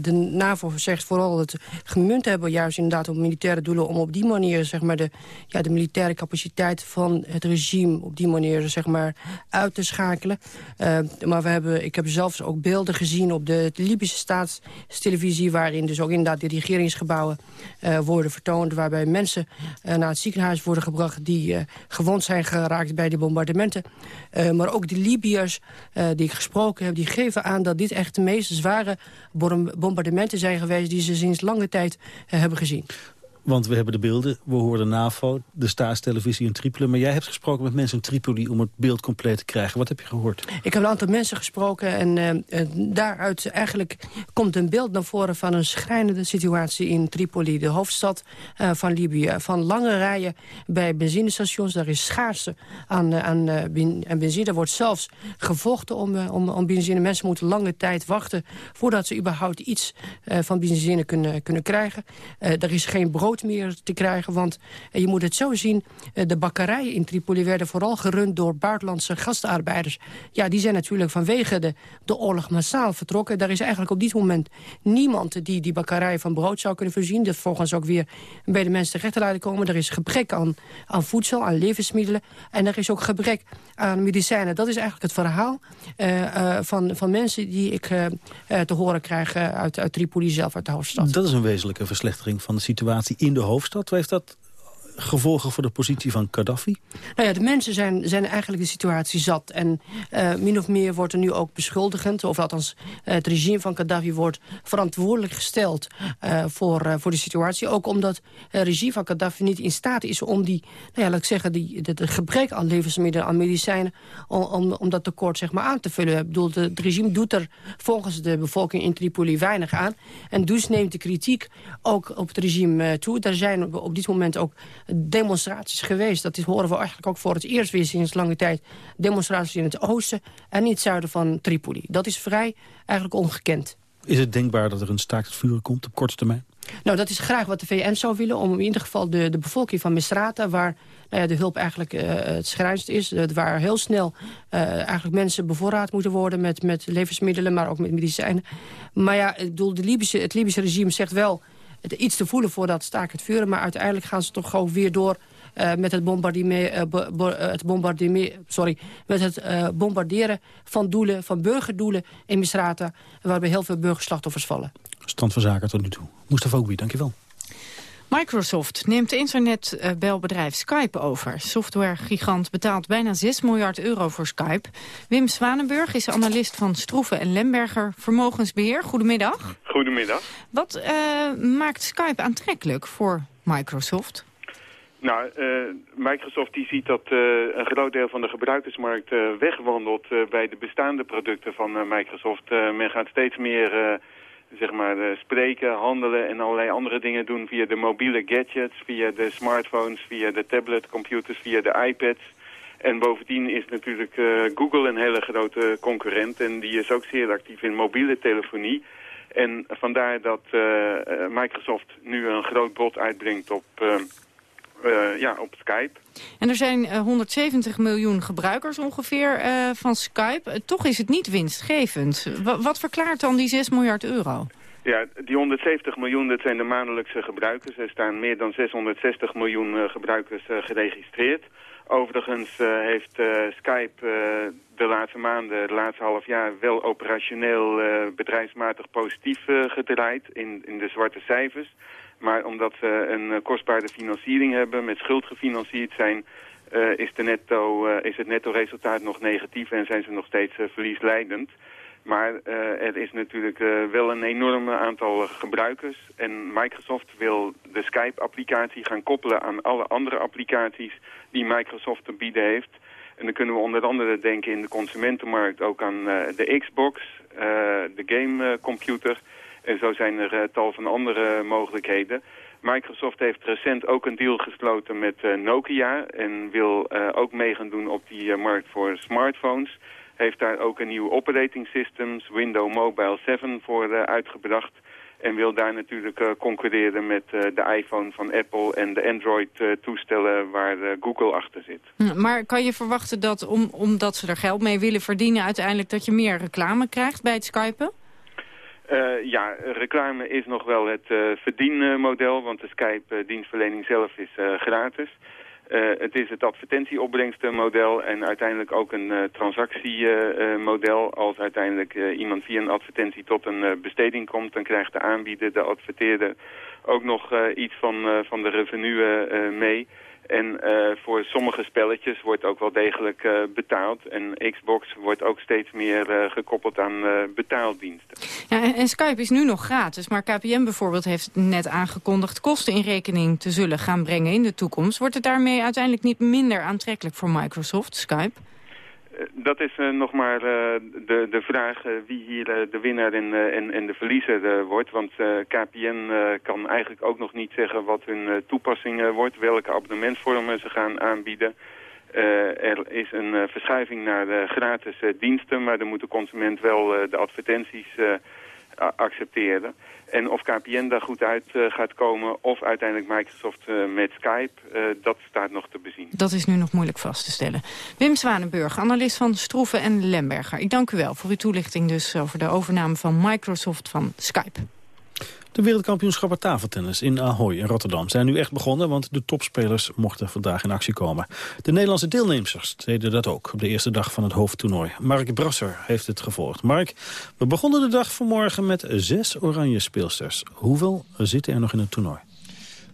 de NAVO zegt vooral dat gemunt hebben juist inderdaad op militaire doelen... om op die manier zeg maar, de, ja, de militaire capaciteit van het regime op die manier zeg maar, uit te schakelen. Ehm, maar we hebben, ik heb zelfs ook beelden gezien op de Libische staatstelevisie waarin dus ook inderdaad de regeringsgebouwen uh, worden vertoond... waarbij mensen uh, naar het ziekenhuis worden gebracht... die uh, gewond zijn geraakt bij de bombardementen. maar ook de Libiërs die ik gesproken heb... die geven aan dat dit echt de meest zware bombardementen zijn geweest... die ze sinds lange tijd hebben gezien. Want we hebben de beelden, we horen de NAVO, de staatstelevisie in Tripoli. Maar jij hebt gesproken met mensen in Tripoli om het beeld compleet te krijgen. Wat heb je gehoord? Ik heb een aantal mensen gesproken en uh, daaruit eigenlijk komt een beeld naar voren... van een schrijnende situatie in Tripoli, de hoofdstad uh, van Libië. Van lange rijen bij benzinestations, daar is schaarste aan, aan, aan benzine. Er wordt zelfs gevochten om, om, om benzine. Mensen moeten lange tijd wachten voordat ze überhaupt iets van benzine kunnen, kunnen krijgen. er is geen brood meer te krijgen. Want je moet het zo zien, de bakkerijen in Tripoli werden vooral gerund door buitenlandse gastarbeiders. Ja, die zijn natuurlijk vanwege de, de oorlog massaal vertrokken. Daar is eigenlijk op dit moment niemand die die bakkerij van brood zou kunnen voorzien. Dat volgens ook weer bij de mensen terecht te laten komen. Er is gebrek aan, aan voedsel, aan levensmiddelen. En er is ook gebrek aan medicijnen. Dat is eigenlijk het verhaal uh, van, van mensen die ik te horen krijg uit, uit Tripoli zelf, uit de hoofdstad. Dat is een wezenlijke verslechtering van de situatie in de hoofdstad. Heeft dat gevolgen voor de positie van Gaddafi? Nou ja, de mensen zijn, zijn eigenlijk de situatie zat. En uh, min of meer wordt er nu ook beschuldigend... of althans uh, het regime van Gaddafi wordt verantwoordelijk gesteld... Uh, voor, voor de situatie. Ook omdat het regime van Gaddafi niet in staat is om die... nou ja, ik zeggen, die, de, gebrek aan levensmiddelen, aan medicijnen... om, om, dat tekort zeg maar, aan te vullen. Ik bedoel, het regime doet er volgens de bevolking in Tripoli weinig aan. En dus neemt de kritiek ook op het regime toe. Daar zijn op dit moment ook demonstraties geweest. Dat horen we eigenlijk ook voor het eerst weer sinds lange tijd. Demonstraties in het oosten en in het zuiden van Tripoli. Dat is vrij eigenlijk ongekend. Is het denkbaar dat er een staakt het vuren komt op korte termijn? Nou, dat is graag wat de VN zou willen. Om in ieder geval de, de bevolking van Misrata... waar nou ja, de hulp eigenlijk uh, het schrijnst is. Uh, waar heel snel uh, eigenlijk mensen bevoorraad moeten worden... Met, met levensmiddelen, maar ook met medicijnen. Maar ja, ik bedoel, de Libische, het Libische regime zegt wel iets te voelen voor dat staak het vuren. Maar uiteindelijk gaan ze toch gewoon weer door uh, met het bombarderen, uh, bo bo het sorry, met het bombarderen van doelen, van burgerdoelen in Misrata, waarbij heel veel burgerslachtoffers vallen. Stand van zaken tot nu toe. Mustafa Oubi, dankjewel. Microsoft neemt internetbelbedrijf Skype over. Softwaregigant betaalt bijna 6 miljard euro voor Skype. Wim Zwanenburg is analist van Stroeven en Lemberger Vermogensbeheer. Goedemiddag. Goedemiddag. Wat uh, maakt Skype aantrekkelijk voor Microsoft? Nou, uh, Microsoft die ziet dat uh, een groot deel van de gebruikersmarkt wegwandelt bij de bestaande producten van Microsoft. men gaat steeds meer zeg maar, uh, spreken, handelen en allerlei andere dingen doen via de mobiele gadgets, via de smartphones, via de tabletcomputers, via de iPads. En bovendien is natuurlijk uh, Google een hele grote concurrent en die is ook zeer actief in mobiele telefonie. En vandaar dat uh, Microsoft nu een groot bod uitbrengt op uh, ja, op Skype. En er zijn uh, 170 miljoen gebruikers ongeveer uh, van Skype. toch is het niet winstgevend. W wat verklaart dan die 6 miljard euro? Ja, die 170 miljoen, dat zijn de maandelijkse gebruikers. Er staan meer dan 660 miljoen gebruikers geregistreerd. Overigens heeft Skype de laatste maanden, de laatste half jaar... wel operationeel bedrijfsmatig positief gedraaid in, in de zwarte cijfers. Maar omdat ze een uh, kostbare financiering hebben, met schuld gefinancierd zijn... Uh, is, de netto, uh, is het netto-resultaat nog negatief en zijn ze nog steeds verliesleidend. Maar er is natuurlijk wel een enorm aantal gebruikers. En Microsoft wil de Skype-applicatie gaan koppelen aan alle andere applicaties die Microsoft te bieden heeft. En dan kunnen we onder andere denken in de consumentenmarkt ook aan de Xbox, de gamecomputer... En zo zijn er uh, tal van andere mogelijkheden. Microsoft heeft recent ook een deal gesloten met uh, Nokia en wil uh, ook mee gaan doen op die markt voor smartphones. Heeft daar ook een nieuw operating systems, Windows Mobile 7, voor uitgebracht. En wil daar natuurlijk concurreren met de iPhone van Apple en de Android-toestellen waar Google achter zit. Hm, maar kan je verwachten dat om, omdat ze er geld mee willen verdienen... uiteindelijk dat je meer reclame krijgt bij het skypen? Uh, ja, reclame is nog wel het uh, verdienmodel, want de Skype-dienstverlening zelf is uh, gratis. het is het advertentieopbrengstenmodel en uiteindelijk ook een transactiemodel. Als uiteindelijk iemand via een advertentie tot een besteding komt, dan krijgt de aanbieder, de adverteerder, ook nog iets van, van de revenue mee. En uh, voor sommige spelletjes wordt ook wel degelijk uh, betaald. En Xbox wordt ook steeds meer uh, gekoppeld aan betaaldiensten. Ja, en, Skype is nu nog gratis. Maar KPN bijvoorbeeld heeft net aangekondigd kosten in rekening te zullen gaan brengen in de toekomst. Wordt het daarmee uiteindelijk niet minder aantrekkelijk voor Microsoft, Skype? Eh, dat is uh, nog maar uh, de, de vraag wie hier de winnaar en, en, en de verliezer wordt. Want KPN kan eigenlijk ook nog niet zeggen wat hun toepassing wordt, welke abonnementsvormen ze gaan aanbieden. er is een verschuiving naar gratis diensten, maar dan moet de consument wel de advertenties accepteren. En of KPN daar goed uit uh, gaat komen of uiteindelijk Microsoft uh, met Skype, uh, dat staat nog te bezien. Dat is nu nog moeilijk vast te stellen. Wim Zwanenburg, analist van Stroeven en Lemberger. Ik dank u wel voor uw toelichting dus over de overname van Microsoft van Skype. De wereldkampioenschappen tafeltennis in Ahoy in Rotterdam zijn nu echt begonnen, want de topspelers mochten vandaag in actie komen. De Nederlandse deelnemers deden dat ook op de eerste dag van het hoofdtoernooi. Mark Brasser heeft het gevolgd. Mark, we begonnen de dag vanmorgen met zes oranje speelsters. Hoeveel zitten er nog in het toernooi?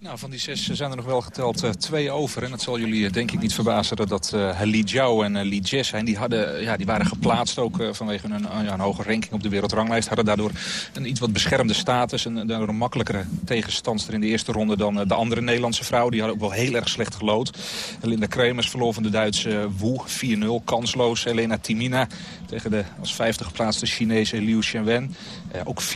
Nou, van die zes zijn er nog wel geteld uh, twee over. En het zal jullie uh, denk ik niet verbazen dat dat uh, Li Jiao en Li Jie zijn. Die, hadden, ja, die waren geplaatst ook vanwege een, ja, een hoge ranking op de wereldranglijst. Hadden daardoor een iets wat beschermde status. En daardoor een makkelijkere tegenstandster in de eerste ronde dan de andere Nederlandse vrouw. Die hadden ook wel heel erg slecht gelood. Linda Kremers verloor van de Duitse Wu 4-0. Kansloos. Elena Timina tegen de als 50 geplaatste Chinese Liu Xianwen. ook 4-0.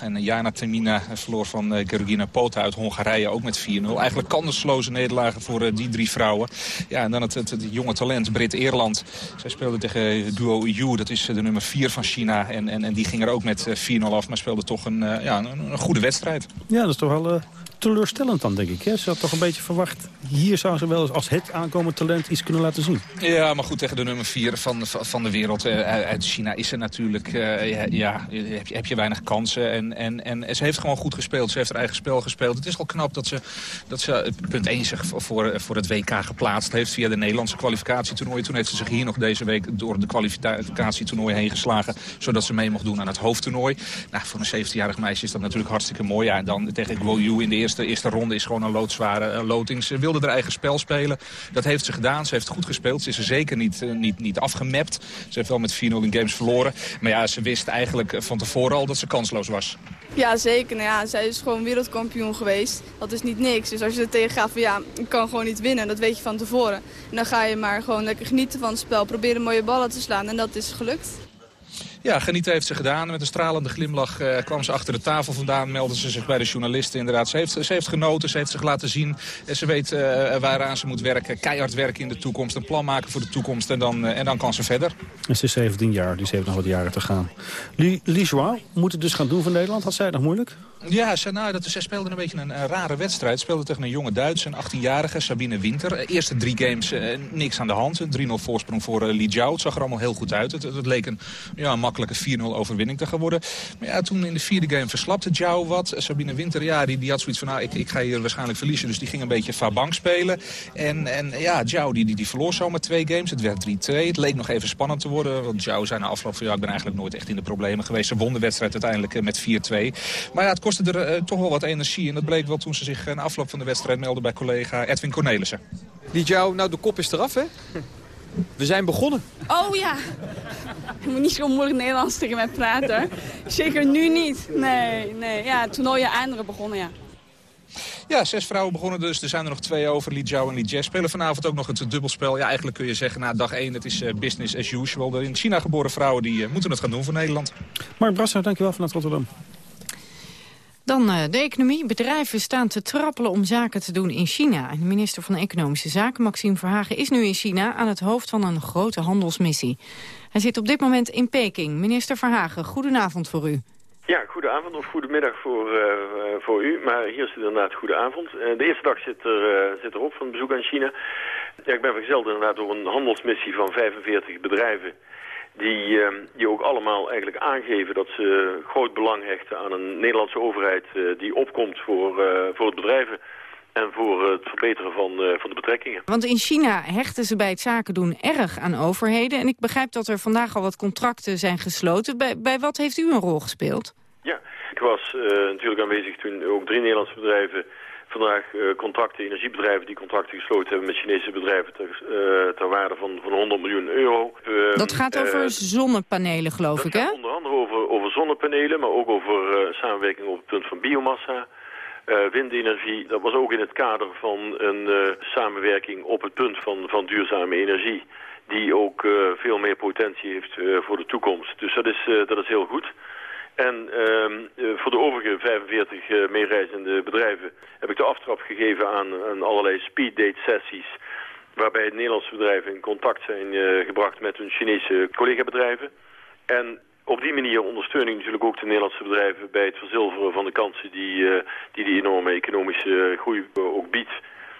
En Jana Timina verloor van Georgina Pota uit Hongarije ook met 4-0. Eigenlijk kansloze nederlagen voor uh, die drie vrouwen. Ja, en dan het, het, jonge talent, Brit Eerland. Zij speelde tegen duo Yu, dat is de nummer 4 van China. En, en, en die ging er ook met 4-0 af, maar speelde toch een, ja, een, een, goede wedstrijd. Ja, dat is toch wel... Teleurstellend dan, denk ik. Hè? Ze had toch een beetje verwacht... hier zou ze wel eens als het aankomend talent iets kunnen laten zien. Ja, maar goed, tegen de nummer 4 van, van de wereld uh, uit China is ze natuurlijk... Uh, ja, heb, je, heb je weinig kansen. En, en, en ze heeft gewoon goed gespeeld. Ze heeft haar eigen spel gespeeld. Het is al knap dat ze, dat ze punt 1 zich voor, voor het WK geplaatst heeft... via de Nederlandse kwalificatietoernooi. Toen heeft ze zich hier nog deze week door de kwalificatietoernooi heen geslagen... zodat ze mee mocht doen aan het hoofdtoernooi. Nou, voor een 17-jarig meisje is dat natuurlijk hartstikke mooi. Ja, en dan tegen Guo Yu in de eerste de eerste ronde is gewoon een loodzware uh, loting. Ze wilde haar eigen spel spelen. Dat heeft ze gedaan. Ze heeft goed gespeeld. Ze is er zeker niet, uh, niet, niet afgemapt. Ze heeft wel met 4-0 in games verloren. Maar ja, ze wist eigenlijk eh, van tevoren al dat ze kansloos was. Ja, zeker. Nou ja, zij is gewoon wereldkampioen geweest. Dat is niet niks. Dus als je er tegen gaat van ja, ik kan gewoon niet winnen. Dat weet je van tevoren. En dan ga je maar gewoon lekker genieten van het spel. Proberen mooie ballen te slaan. En dat is gelukt. Ja, genieten heeft ze gedaan. Met een stralende glimlach uh, kwam ze achter de tafel vandaan. Meldde ze zich bij de journalisten inderdaad. Ze heeft, ze heeft genoten, ze heeft zich laten zien. En ze weet uh, waaraan ze moet werken. Keihard werken in de toekomst. Een plan maken voor de toekomst. En dan, uh, en dan kan ze verder. En ze is 17 jaar, dus ze heeft nog wat jaren te gaan. Li, Li moet het dus gaan doen voor Nederland. Had zij het nog moeilijk? Ja, ze, dat, ze speelde een beetje een, een rare wedstrijd. Speelde tegen een jonge Duitse, een 18-jarige, Sabine Winter. Eerste drie games, niks aan de hand. 3-0 voorsprong voor Li Jiao. Het zag er allemaal heel goed uit. Het, het, leek een ja, makkelijke 4-0 overwinning te gaan worden. Maar ja, toen in de vierde game verslapte Jou wat. Sabine Winter, ja, die, had zoiets van, nou, ik, ik ga hier waarschijnlijk verliezen. Dus die ging een beetje fabank spelen. En, en ja, Jou, die, die, verloor zomaar twee games. Het werd 3-2. Het leek nog even spannend te worden. Want Jou zei na afloop van, ja, ik ben eigenlijk nooit echt in de problemen geweest. Ze won de wedstrijd uiteindelijk met 4-2. Maar ja, het kostte kostte er eh, toch wel wat energie. En dat bleek wel toen ze zich na afloop van de wedstrijd meldde bij collega Edwin Cornelissen. Li Jiao, nou de kop is eraf, hè? We zijn begonnen. Oh ja. Je moet niet zo moeilijk Nederlands tegen mij praten. Zeker nu niet. Nee, nee. Ja, toernooien anderen begonnen, ja. Ja, zes vrouwen begonnen dus. Er zijn er nog twee over. Li Jiao en Li Jie spelen vanavond ook nog het dubbelspel. Ja, eigenlijk kun je zeggen na dag één, het is uh, business as usual. De in China geboren vrouwen die uh, moeten het gaan doen voor Nederland. Mark Brasser, dankjewel vanuit Rotterdam. Dan uh, de economie. Bedrijven staan te trappelen om zaken te doen in China. En de minister van Economische Zaken, Maxime Verhagen, is nu in China aan het hoofd van een grote handelsmissie. Hij zit op dit moment in Peking. Minister Verhagen, goedenavond voor u. Ja, goedenavond of goedemiddag voor, uh, voor u. Maar hier zit inderdaad goedenavond. Uh, de eerste dag zit, er, uh, zit erop van het bezoek aan China. Ja, ik ben vergezeld inderdaad door een handelsmissie van 45 bedrijven die, ehm, die ook allemaal eigenlijk aangeven dat ze groot belang hechten aan een Nederlandse overheid eh, die opkomt voor, eh, voor het bedrijven en voor het verbeteren van, uh, van de betrekkingen. Want in China hechten ze bij het zaken doen erg aan overheden. En ik begrijp dat er vandaag al wat contracten zijn gesloten. Bij, bij wat heeft u een rol gespeeld? Ja, ik was natuurlijk aanwezig toen ook drie Nederlandse bedrijven vandaag uh, contracten, energiebedrijven die contracten gesloten hebben met Chinese bedrijven ter, uh, ter waarde van, van 100 miljoen euro. Uh, dat gaat over eh, zonnepanelen, geloof ik, hè? onder andere over, over zonnepanelen, maar ook over samenwerking op het punt van biomassa. windenergie, dat was ook in het kader van een samenwerking op het punt van, van duurzame energie. Die ook veel meer potentie heeft voor de toekomst. Dus dat is, dat is heel goed. En uh, voor de overige 45 uh, meereizende bedrijven heb ik de aftrap gegeven aan, aan allerlei speeddate sessies waarbij Nederlandse bedrijven in contact zijn uh, gebracht met hun Chinese collega-bedrijven. En op die manier ondersteun ik natuurlijk ook de Nederlandse bedrijven bij het verzilveren van de kansen die die, die enorme economische groei ook biedt.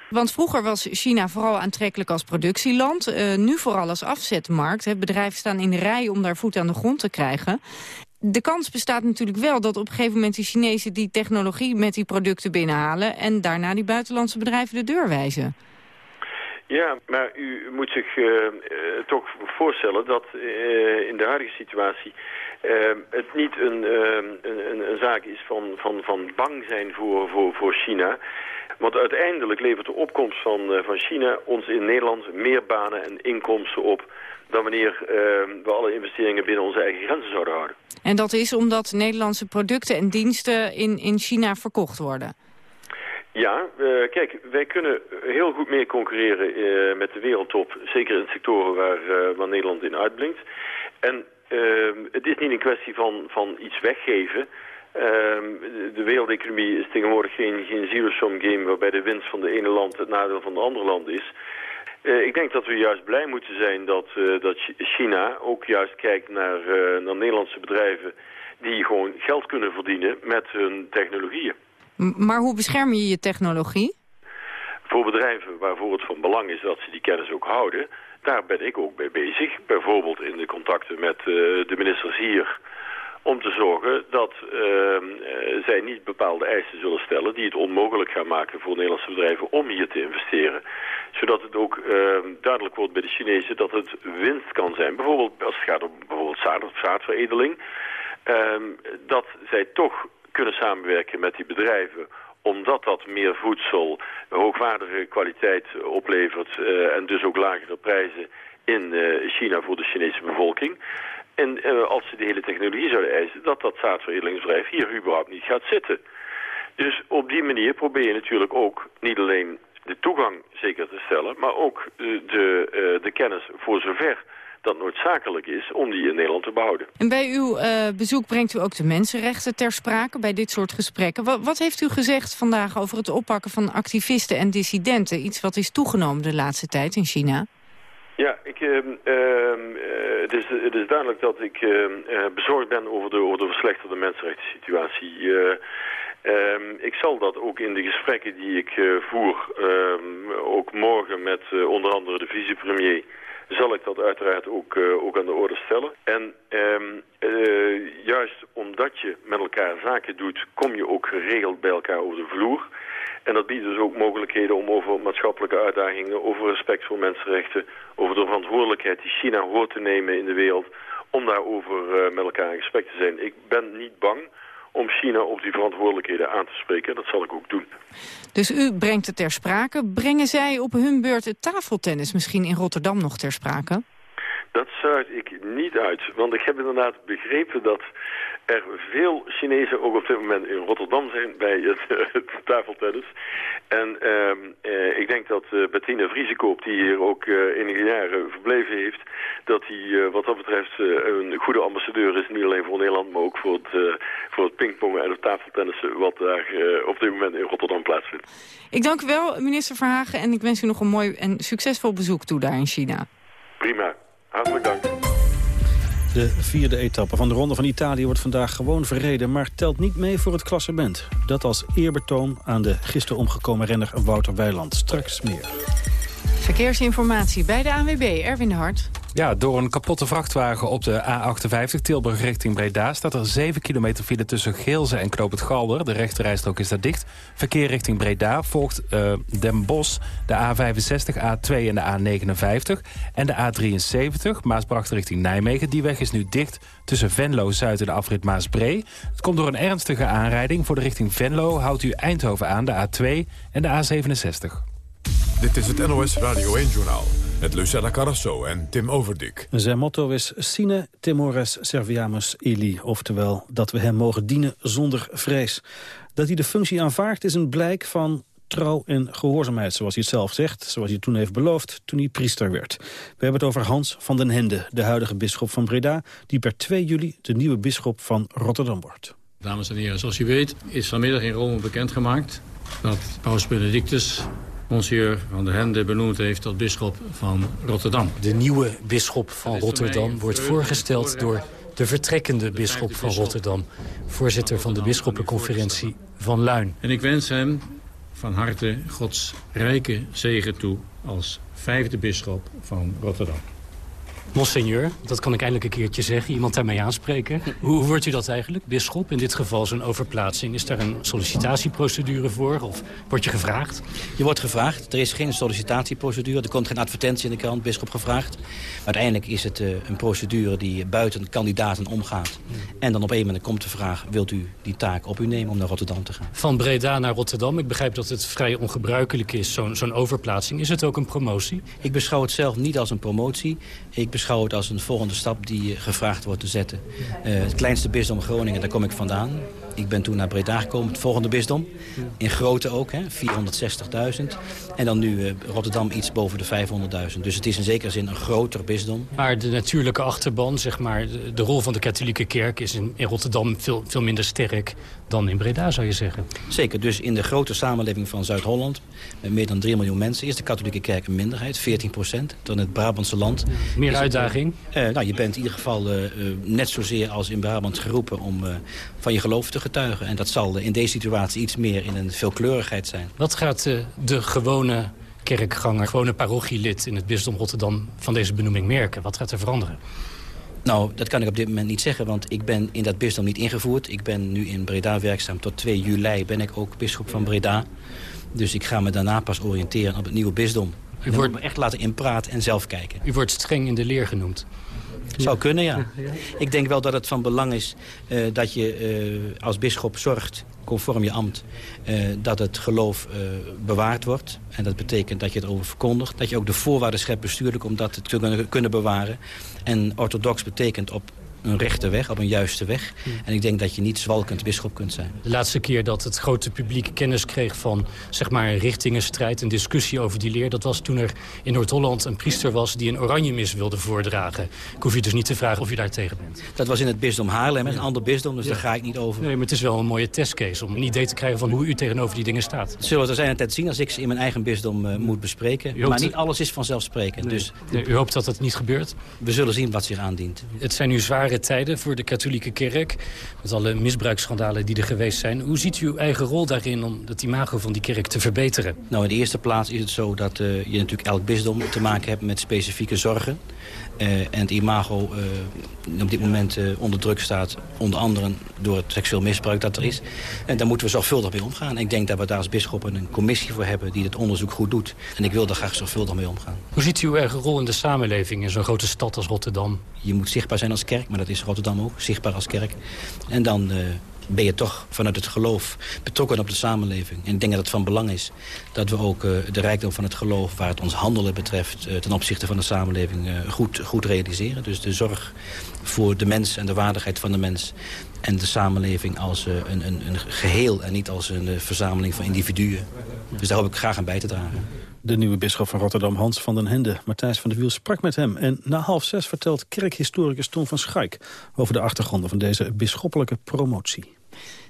Want vroeger was China vooral aantrekkelijk als productieland. Nu vooral als afzetmarkt. Bedrijven staan in de rij om daar voet aan de grond te krijgen de kans bestaat natuurlijk wel dat op een gegeven moment die Chinezen die technologie met die producten binnenhalen en daarna die buitenlandse bedrijven de deur wijzen. Ja, maar u moet zich uh, uh, toch voorstellen dat uh, in de huidige situatie het niet een, een, een, zaak is van, van, van bang zijn voor, voor, voor China. Want uiteindelijk levert de opkomst van, van China ons in Nederland meer banen en inkomsten op dan wanneer we alle investeringen binnen onze eigen grenzen zouden houden. En dat is omdat Nederlandse producten en diensten in, in China verkocht worden? Ja, uh, kijk, wij kunnen heel goed mee concurreren uh, met de wereldtop. Zeker in sectoren waar, uh, waar Nederland in uitblinkt. En ehm, het is niet een kwestie van, van iets weggeven. Ehm, de wereldeconomie is tegenwoordig geen, geen zero-sum game... waarbij de winst van de ene land het nadeel van de andere land is. Uh, ik denk dat we juist blij moeten zijn dat, uh, dat China ook juist kijkt naar, uh, naar Nederlandse bedrijven die gewoon geld kunnen verdienen met hun technologieën. M maar hoe bescherm je je technologie? Voor bedrijven waarvoor het van belang is dat ze die kennis ook houden, daar ben ik ook mee bezig. Bijvoorbeeld in de contacten met de ministers hier om te zorgen dat uh, zij niet bepaalde eisen zullen stellen... die het onmogelijk gaan maken voor Nederlandse bedrijven om hier te investeren. Zodat het ook uh, duidelijk wordt bij de Chinezen dat het winst kan zijn. Bijvoorbeeld als het gaat om bijvoorbeeld zaad, zaadveredeling. Uh, dat zij toch kunnen samenwerken met die bedrijven omdat dat meer voedsel, hoogwaardige kwaliteit oplevert... Uh, en dus ook lagere prijzen in uh, China voor de Chinese bevolking. En uh, als ze de hele technologie zouden eisen, dat dat zaadveredelingsbedrijf hier überhaupt niet gaat zitten. Dus op die manier probeer je natuurlijk ook niet alleen de toegang zeker te stellen, maar ook de, de, uh, de kennis voor zover dat noodzakelijk is om die in Nederland te behouden. En bij uw bezoek brengt u ook de mensenrechten ter sprake bij dit soort gesprekken. Wat, heeft u gezegd vandaag over het oppakken van activisten en dissidenten? Iets wat is toegenomen de laatste tijd in China? Ja, ik, uh, uh, het, is, het is duidelijk dat ik uh, bezorgd ben over de, over de verslechterde mensenrechten situatie. Ehm, ik zal dat ook in de gesprekken die ik voer, ehm, ook morgen met onder andere de vicepremier, zal ik dat uiteraard ook, ook aan de orde stellen. En juist omdat je met elkaar zaken doet, kom je ook geregeld bij elkaar over de vloer. En dat biedt dus ook mogelijkheden om over maatschappelijke uitdagingen, over respect voor mensenrechten, over de verantwoordelijkheid die China hoort te nemen in de wereld, om daarover uh, met elkaar in gesprek te zijn. Ik ben niet bang om China op die verantwoordelijkheden aan te spreken. En dat zal ik ook doen. Dus u brengt het ter sprake. Brengen zij op hun beurt het tafeltennis misschien in Rotterdam nog ter sprake? Dat sluit ik niet uit. Want ik heb inderdaad begrepen dat er veel Chinezen ook op dit moment in Rotterdam zijn bij het, het tafeltennis. En ehm, eh, ik denk dat uh, Bettina Vriesekoop, die hier ook uh, enige jaren verbleven heeft, dat hij wat dat betreft een goede ambassadeur is. Niet alleen voor Nederland, maar ook voor het, voor het pingpongen en het tafeltennissen wat daar op dit moment in Rotterdam plaatsvindt. Ik dank u wel, minister Verhagen, en ik wens u nog een mooi en succesvol bezoek toe daar in China. Prima. Hartelijk dank. De vierde etappe van de Ronde van Italië wordt vandaag gewoon verreden... maar telt niet mee voor het klassement. Dat als eerbetoon aan de gisteren omgekomen renner Wouter Weiland. Straks meer. Verkeersinformatie bij de ANWB, Erwin Hart. Ja, door een kapotte vrachtwagen op de A58 Tilburg richting Breda... staat er 7 kilometer file tussen Geelze en Knoop het Galder. De rechterrijstrook is daar dicht. Verkeer richting Breda volgt uh, Den Bosch, de A65, A2 en de A59... en de A73, Maasbracht richting Nijmegen. Die weg is nu dicht tussen Venlo, Zuid en de afrit Maasbree. Het komt door een ernstige aanrijding. Voor de richting Venlo houdt u Eindhoven aan, de A2 en de A67. Dit is het NOS Radio 1-journaal met Lucella Carrasso en Tim Overdik. Zijn motto is Sine temores serviamus ili, oftewel dat we hem mogen dienen zonder vrees. Dat hij de functie aanvaardt is een blijk van trouw en gehoorzaamheid, zoals hij het zelf zegt. Zoals hij toen heeft beloofd toen hij priester werd. We hebben het over Hans van den Hende, de huidige bisschop van Breda... die per 2 juli de nieuwe bisschop van Rotterdam wordt. Dames en heren, zoals u weet is vanmiddag in Rome bekendgemaakt... dat Paus Benedictus Monsieur van der Hende benoemd heeft tot bisschop van Rotterdam. De nieuwe bisschop van Rotterdam wordt voorgesteld door de vertrekkende bisschop van Rotterdam. Voorzitter van de bisschoppenconferentie van Luin. En ik wens hem van harte Gods rijke zegen toe als vijfde bisschop van Rotterdam. Monseigneur, dat kan ik eindelijk een keertje zeggen. Iemand daarmee aanspreken. Hoe wordt u dat eigenlijk, bisschop? In dit geval zo'n overplaatsing. Is daar een sollicitatieprocedure voor? Of word je gevraagd? Je wordt gevraagd. Er is geen sollicitatieprocedure. Er komt geen advertentie in de krant, bisschop gevraagd. Uiteindelijk is het uh, een procedure die buiten kandidaten omgaat. En dan op een moment komt de vraag... wilt u die taak op u nemen om naar Rotterdam te gaan? Van Breda naar Rotterdam. Ik begrijp dat het vrij ongebruikelijk is, zo'n zo'n overplaatsing. Is het ook een promotie? Ik beschouw het zelf niet als een promotie. Ik als een volgende stap die gevraagd wordt te zetten. Uh, het kleinste bisdom Groningen, daar kom ik vandaan. Ik ben toen naar Breda gekomen, het volgende bisdom. In grootte ook, 460.000. En dan nu uh, Rotterdam iets boven de 500.000. Dus het is in zekere zin een groter bisdom. Maar de natuurlijke achterban, zeg maar, de, rol van de katholieke kerk... is in, in Rotterdam veel, veel minder sterk dan in Breda, zou je zeggen. Zeker, dus in de grote samenleving van Zuid-Holland... met meer dan 3 miljoen mensen is de katholieke kerk een minderheid. 14 procent, dan het Brabantse land. Meer uitdaging? Uh, nou, je bent in ieder geval uh, net zozeer als in Brabant geroepen... om van je geloof te getuigen. En dat zal in deze situatie iets meer in een veelkleurigheid zijn. Wat gaat de gewone kerkganger, gewone parochielid in het bisdom Rotterdam... van deze benoeming merken? Wat gaat er veranderen? Nou, dat kan ik op dit moment niet zeggen, want ik ben in dat bisdom niet ingevoerd. Ik ben nu in Breda werkzaam. Tot 2 juli ben ik ook bisschop van Breda. Dus ik ga me daarna pas oriënteren op het nieuwe bisdom. U wordt me echt laten inpraten en zelf kijken. U wordt streng in de leer genoemd. Zou kunnen, ja. Ik denk wel dat het van belang is uh, dat je uh, als bisschop zorgt, conform je ambt, uh, dat het geloof bewaard wordt. En dat betekent dat je het over verkondigt. Dat je ook de voorwaarden schept bestuurlijk om dat te kunnen bewaren. En orthodox betekent op een rechte weg, op een juiste weg. En ik denk dat je niet zwalkend bisschop kunt zijn. De laatste keer dat het grote publiek kennis kreeg van zeg maar, een richtingenstrijd... een discussie over die leer, dat was toen er in Noord-Holland een priester was... die een oranje mis wilde voordragen. Ik hoef je dus niet te vragen of je daar tegen bent. Dat was in het bisdom Haarlem, een ander bisdom, dus daar ga ik niet over. Nee, maar het is wel een mooie testcase om een idee te krijgen... van hoe u tegenover die dingen staat. Zullen we er zijn een tijd zien als ik ze in mijn eigen bisdom uh, moet bespreken. Maar niet alles is vanzelfsprekend. Nee. Dus... Nee, u hoopt dat dat niet gebeurt? We zullen zien wat zich aandient. Het zijn nu zware tijden voor de katholieke kerk. Met alle misbruiksschandalen die er geweest zijn. Hoe ziet u uw eigen rol daarin om het imago van die kerk te verbeteren? Nou, in de eerste plaats is het zo dat uh, je natuurlijk elk bisdom te maken hebt met specifieke zorgen. Uh, en het imago uh, op dit moment uh, onder druk staat. Onder andere door het seksueel misbruik dat er is. En daar moeten we zorgvuldig mee omgaan. Ik denk dat we daar als bisschoppen een commissie voor hebben... die het onderzoek goed doet. En ik wil daar graag zorgvuldig mee omgaan. Hoe ziet u uw eigen rol in de samenleving in zo'n grote stad als Rotterdam? Je moet zichtbaar zijn als kerk, maar dat is Rotterdam ook. Zichtbaar als kerk. En dan ben je toch vanuit het geloof betrokken op de samenleving. En ik denk dat het van belang is dat we ook uh, de rijkdom van het geloof... waar het ons handelen betreft uh, ten opzichte van de samenleving uh, goed, goed realiseren. Dus de zorg voor de mens en de waardigheid van de mens... en de samenleving als een, een, een geheel en niet als een verzameling van individuen. Dus daar hoop ik graag aan bij te dragen. De nieuwe bisschop van Rotterdam, Hans van den Hende. Matthijs van der Wiel sprak met hem. En na half zes vertelt kerkhistoricus Tom van Schaik... over de achtergronden van deze bisschoppelijke promotie.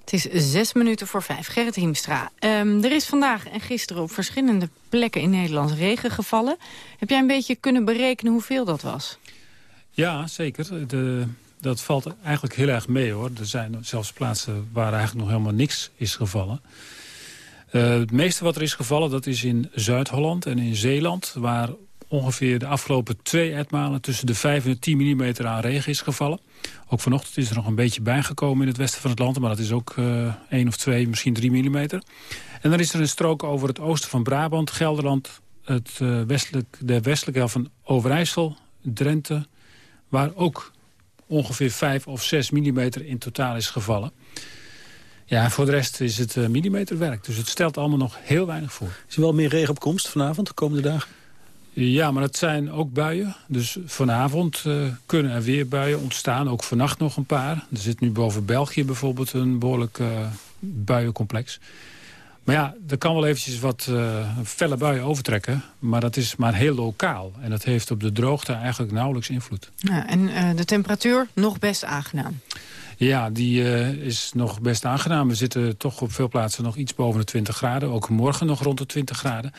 Het is zes minuten voor vijf. Gerrit Hiemstra. Um, er is vandaag en gisteren op verschillende plekken in Nederland regen gevallen. Heb jij een beetje kunnen berekenen hoeveel dat was? Ja, zeker. De, dat valt eigenlijk heel erg mee hoor. Er zijn zelfs plaatsen waar eigenlijk nog helemaal niks is gevallen. Uh, het meeste wat er is gevallen, dat is in Zuid-Holland en in Zeeland... waar ongeveer de afgelopen twee etmalen tussen de 5 en de 10 mm aan regen is gevallen. Ook vanochtend is er nog een beetje bijgekomen in het westen van het land... maar dat is ook uh, 1 of 2, misschien 3 mm. En dan is er een strook over het oosten van Brabant, Gelderland... Het, uh, westelijk, de westelijke helft van Overijssel, Drenthe... waar ook ongeveer 5 of 6 mm in totaal is gevallen. Ja, voor de rest is het uh, millimeterwerk. Dus het stelt allemaal nog heel weinig voor. Is er wel meer regen op komst vanavond, de komende dagen? Ja, maar het zijn ook buien. Dus vanavond uh, kunnen er weer buien ontstaan. Ook vannacht nog een paar. Er zit nu boven België bijvoorbeeld een behoorlijk uh, buiencomplex. Maar ja, er kan wel eventjes wat uh, felle buien overtrekken. Maar dat is maar heel lokaal. En dat heeft op de droogte eigenlijk nauwelijks invloed. Ja, en de temperatuur nog best aangenaam? Ja, die uh, is nog best aangenaam. We zitten toch op veel plaatsen nog iets boven de 20 graden. Ook morgen nog rond de 20 graden.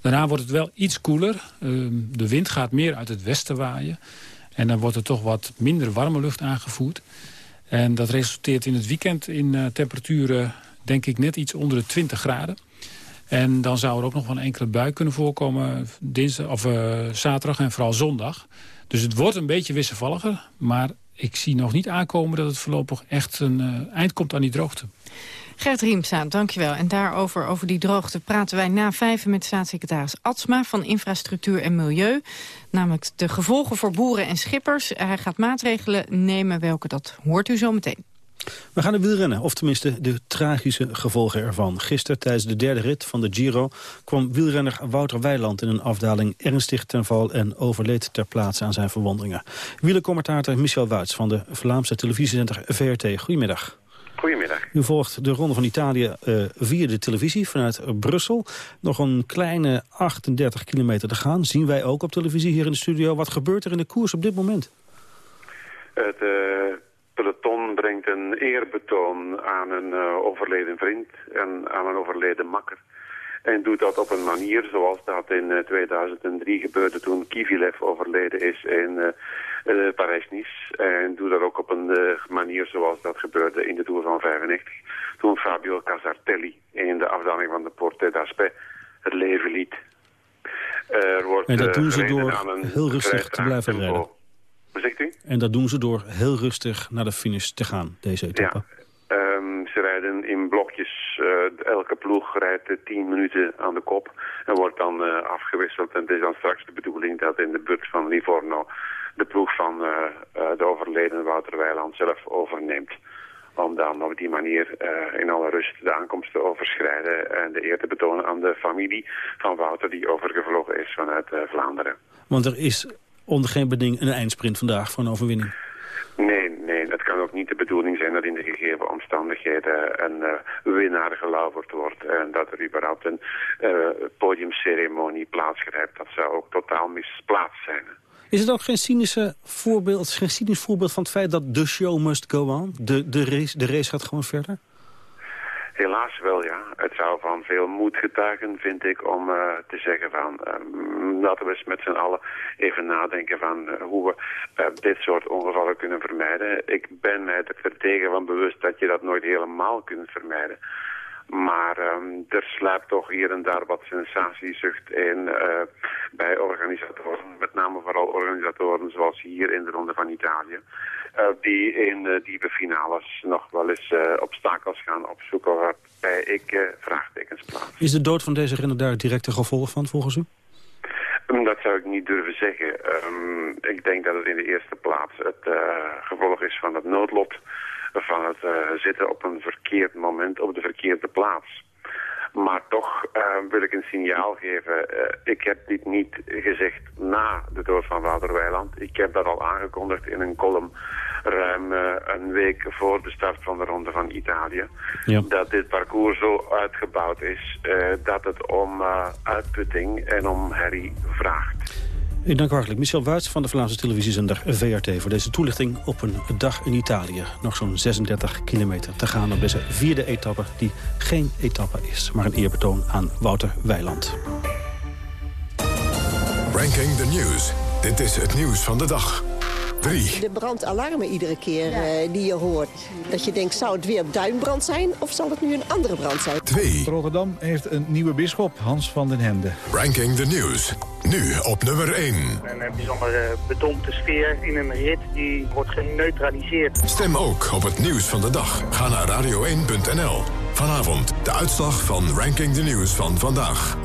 Daarna wordt het wel iets koeler. Uh, de wind gaat meer uit het westen waaien. En dan wordt er toch wat minder warme lucht aangevoerd. En dat resulteert in het weekend in uh, temperaturen, denk ik, net iets onder de 20 graden. En dan zou er ook nog wel een enkele bui kunnen voorkomen dinsdag, of, zaterdag en vooral zondag. Dus het wordt een beetje wisselvalliger, maar ik zie nog niet aankomen dat het voorlopig echt een uh, eind komt aan die droogte. Gert Riemsa, dankjewel. En daarover, over die droogte, praten wij na vijven met staatssecretaris Atsma van Infrastructuur en Milieu. Namelijk de gevolgen voor boeren en schippers. Hij gaat maatregelen nemen, welke dat hoort u zo meteen. We gaan de wielrennen, of tenminste de tragische gevolgen ervan. Gisteren tijdens de derde rit van de Giro kwam wielrenner Wouter Weiland in een afdaling ernstig ten val en overleed ter plaatse aan zijn verwondingen. Wielercommentator Michel Wuits van de Vlaamse televisiezender VRT. Goedemiddag. Goedemiddag. U volgt de Ronde van Italië uh, via de televisie vanuit Brussel. Nog een kleine 38 kilometer te gaan. Zien wij ook op televisie hier in de studio. Wat gebeurt er in de koers op dit moment? Het uh, peloton brengt een eerbetoon aan een uh, overleden vriend en aan een overleden makker. En doet dat op een manier zoals dat in 2003 gebeurde toen Kivilev overleden is in uh, Parijs-Nice. En doe dat ook op een uh, manier zoals dat gebeurde in de Tour van 95. Toen Fabio Casartelli in de afdaling van de Porte d'Aspet het leven liet. Er wordt, en dat doen ze door heel rustig te blijven rijden. Wat zegt u? En dat doen ze door heel rustig naar de finish te gaan, deze etappe. Ja. Um, ze rijden in blokjes. Uh, elke ploeg rijdt 10 minuten aan de kop en wordt dan uh, afgewisseld. En het is dan straks de bedoeling dat in de buurt van Livorno de ploeg van uh, de overleden Wouter Weiland zelf overneemt. Om dan op die manier uh, in alle rust de aankomst te overschrijden en de eer te betonen aan de familie van Wouter die overgevlogen is vanuit Vlaanderen. Want er is onder geen beding een eindsprint vandaag voor een overwinning. Nee, nee, het kan ook niet de bedoeling zijn dat in de gegeven omstandigheden een uh, winnaar gelauwerd wordt en dat er überhaupt een uh, podiumceremonie plaatsgrijpt. Dat zou ook totaal misplaatst zijn. Is het ook geen cynische voorbeeld, geen cynisch voorbeeld van het feit dat de show must go on? De, de, race, de race gaat gewoon verder? Helaas wel, ja. Het zou van veel moed getuigen, vind ik, om uh, te zeggen van... Uh, laten we eens met z'n allen even nadenken van uh, hoe we dit soort ongevallen kunnen vermijden. Ik ben mij er tegen van bewust dat je dat nooit helemaal kunt vermijden. Maar um, er sluipt toch hier en daar wat sensatiezucht in uh, bij organisatoren. Met name vooral organisatoren zoals hier in de Ronde van Italië. Uh, die in uh, diepe finales nog wel eens obstakels gaan opzoeken waarbij ik vraagtekens plaats. Is de dood van deze renner daar directe gevolg van volgens u? Um, dat zou ik niet durven zeggen. Um, ik denk dat het in de eerste plaats het gevolg is van het noodlot van het zitten op een verkeerd moment op de verkeerde plaats. Maar toch uh, wil ik een signaal geven. Uh, ik heb dit niet gezegd na de dood van Wouter Weiland. Ik heb dat al aangekondigd in een column ruim uh, een week voor de start van de Ronde van Italië. Ja. Dat dit parcours zo uitgebouwd is dat het om uitputting en om herrie vraagt. Ik dank hartelijk Michel Wuits van de Vlaamse televisiezender VRT... voor deze toelichting op een dag in Italië. Nog zo'n 36 kilometer te gaan op deze vierde etappe... die geen etappe is, maar een eerbetoon aan Wouter Weiland. Ranking the News. Dit is het nieuws van de dag. De brandalarmen iedere keer uh, die je hoort. Dat je denkt, zou het weer duinbrand zijn of zal het nu een andere brand zijn? 2. Rotterdam heeft een nieuwe bisschop, Hans van den Hende. Ranking the News. Nu op nummer 1. Een eh, bijzondere bedompte sfeer in een rit die wordt geneutraliseerd. Stem ook op het nieuws van de dag. Ga naar radio1.nl. Vanavond de uitslag van Ranking the News van vandaag.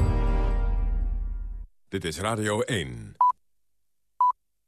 Dit is Radio 1.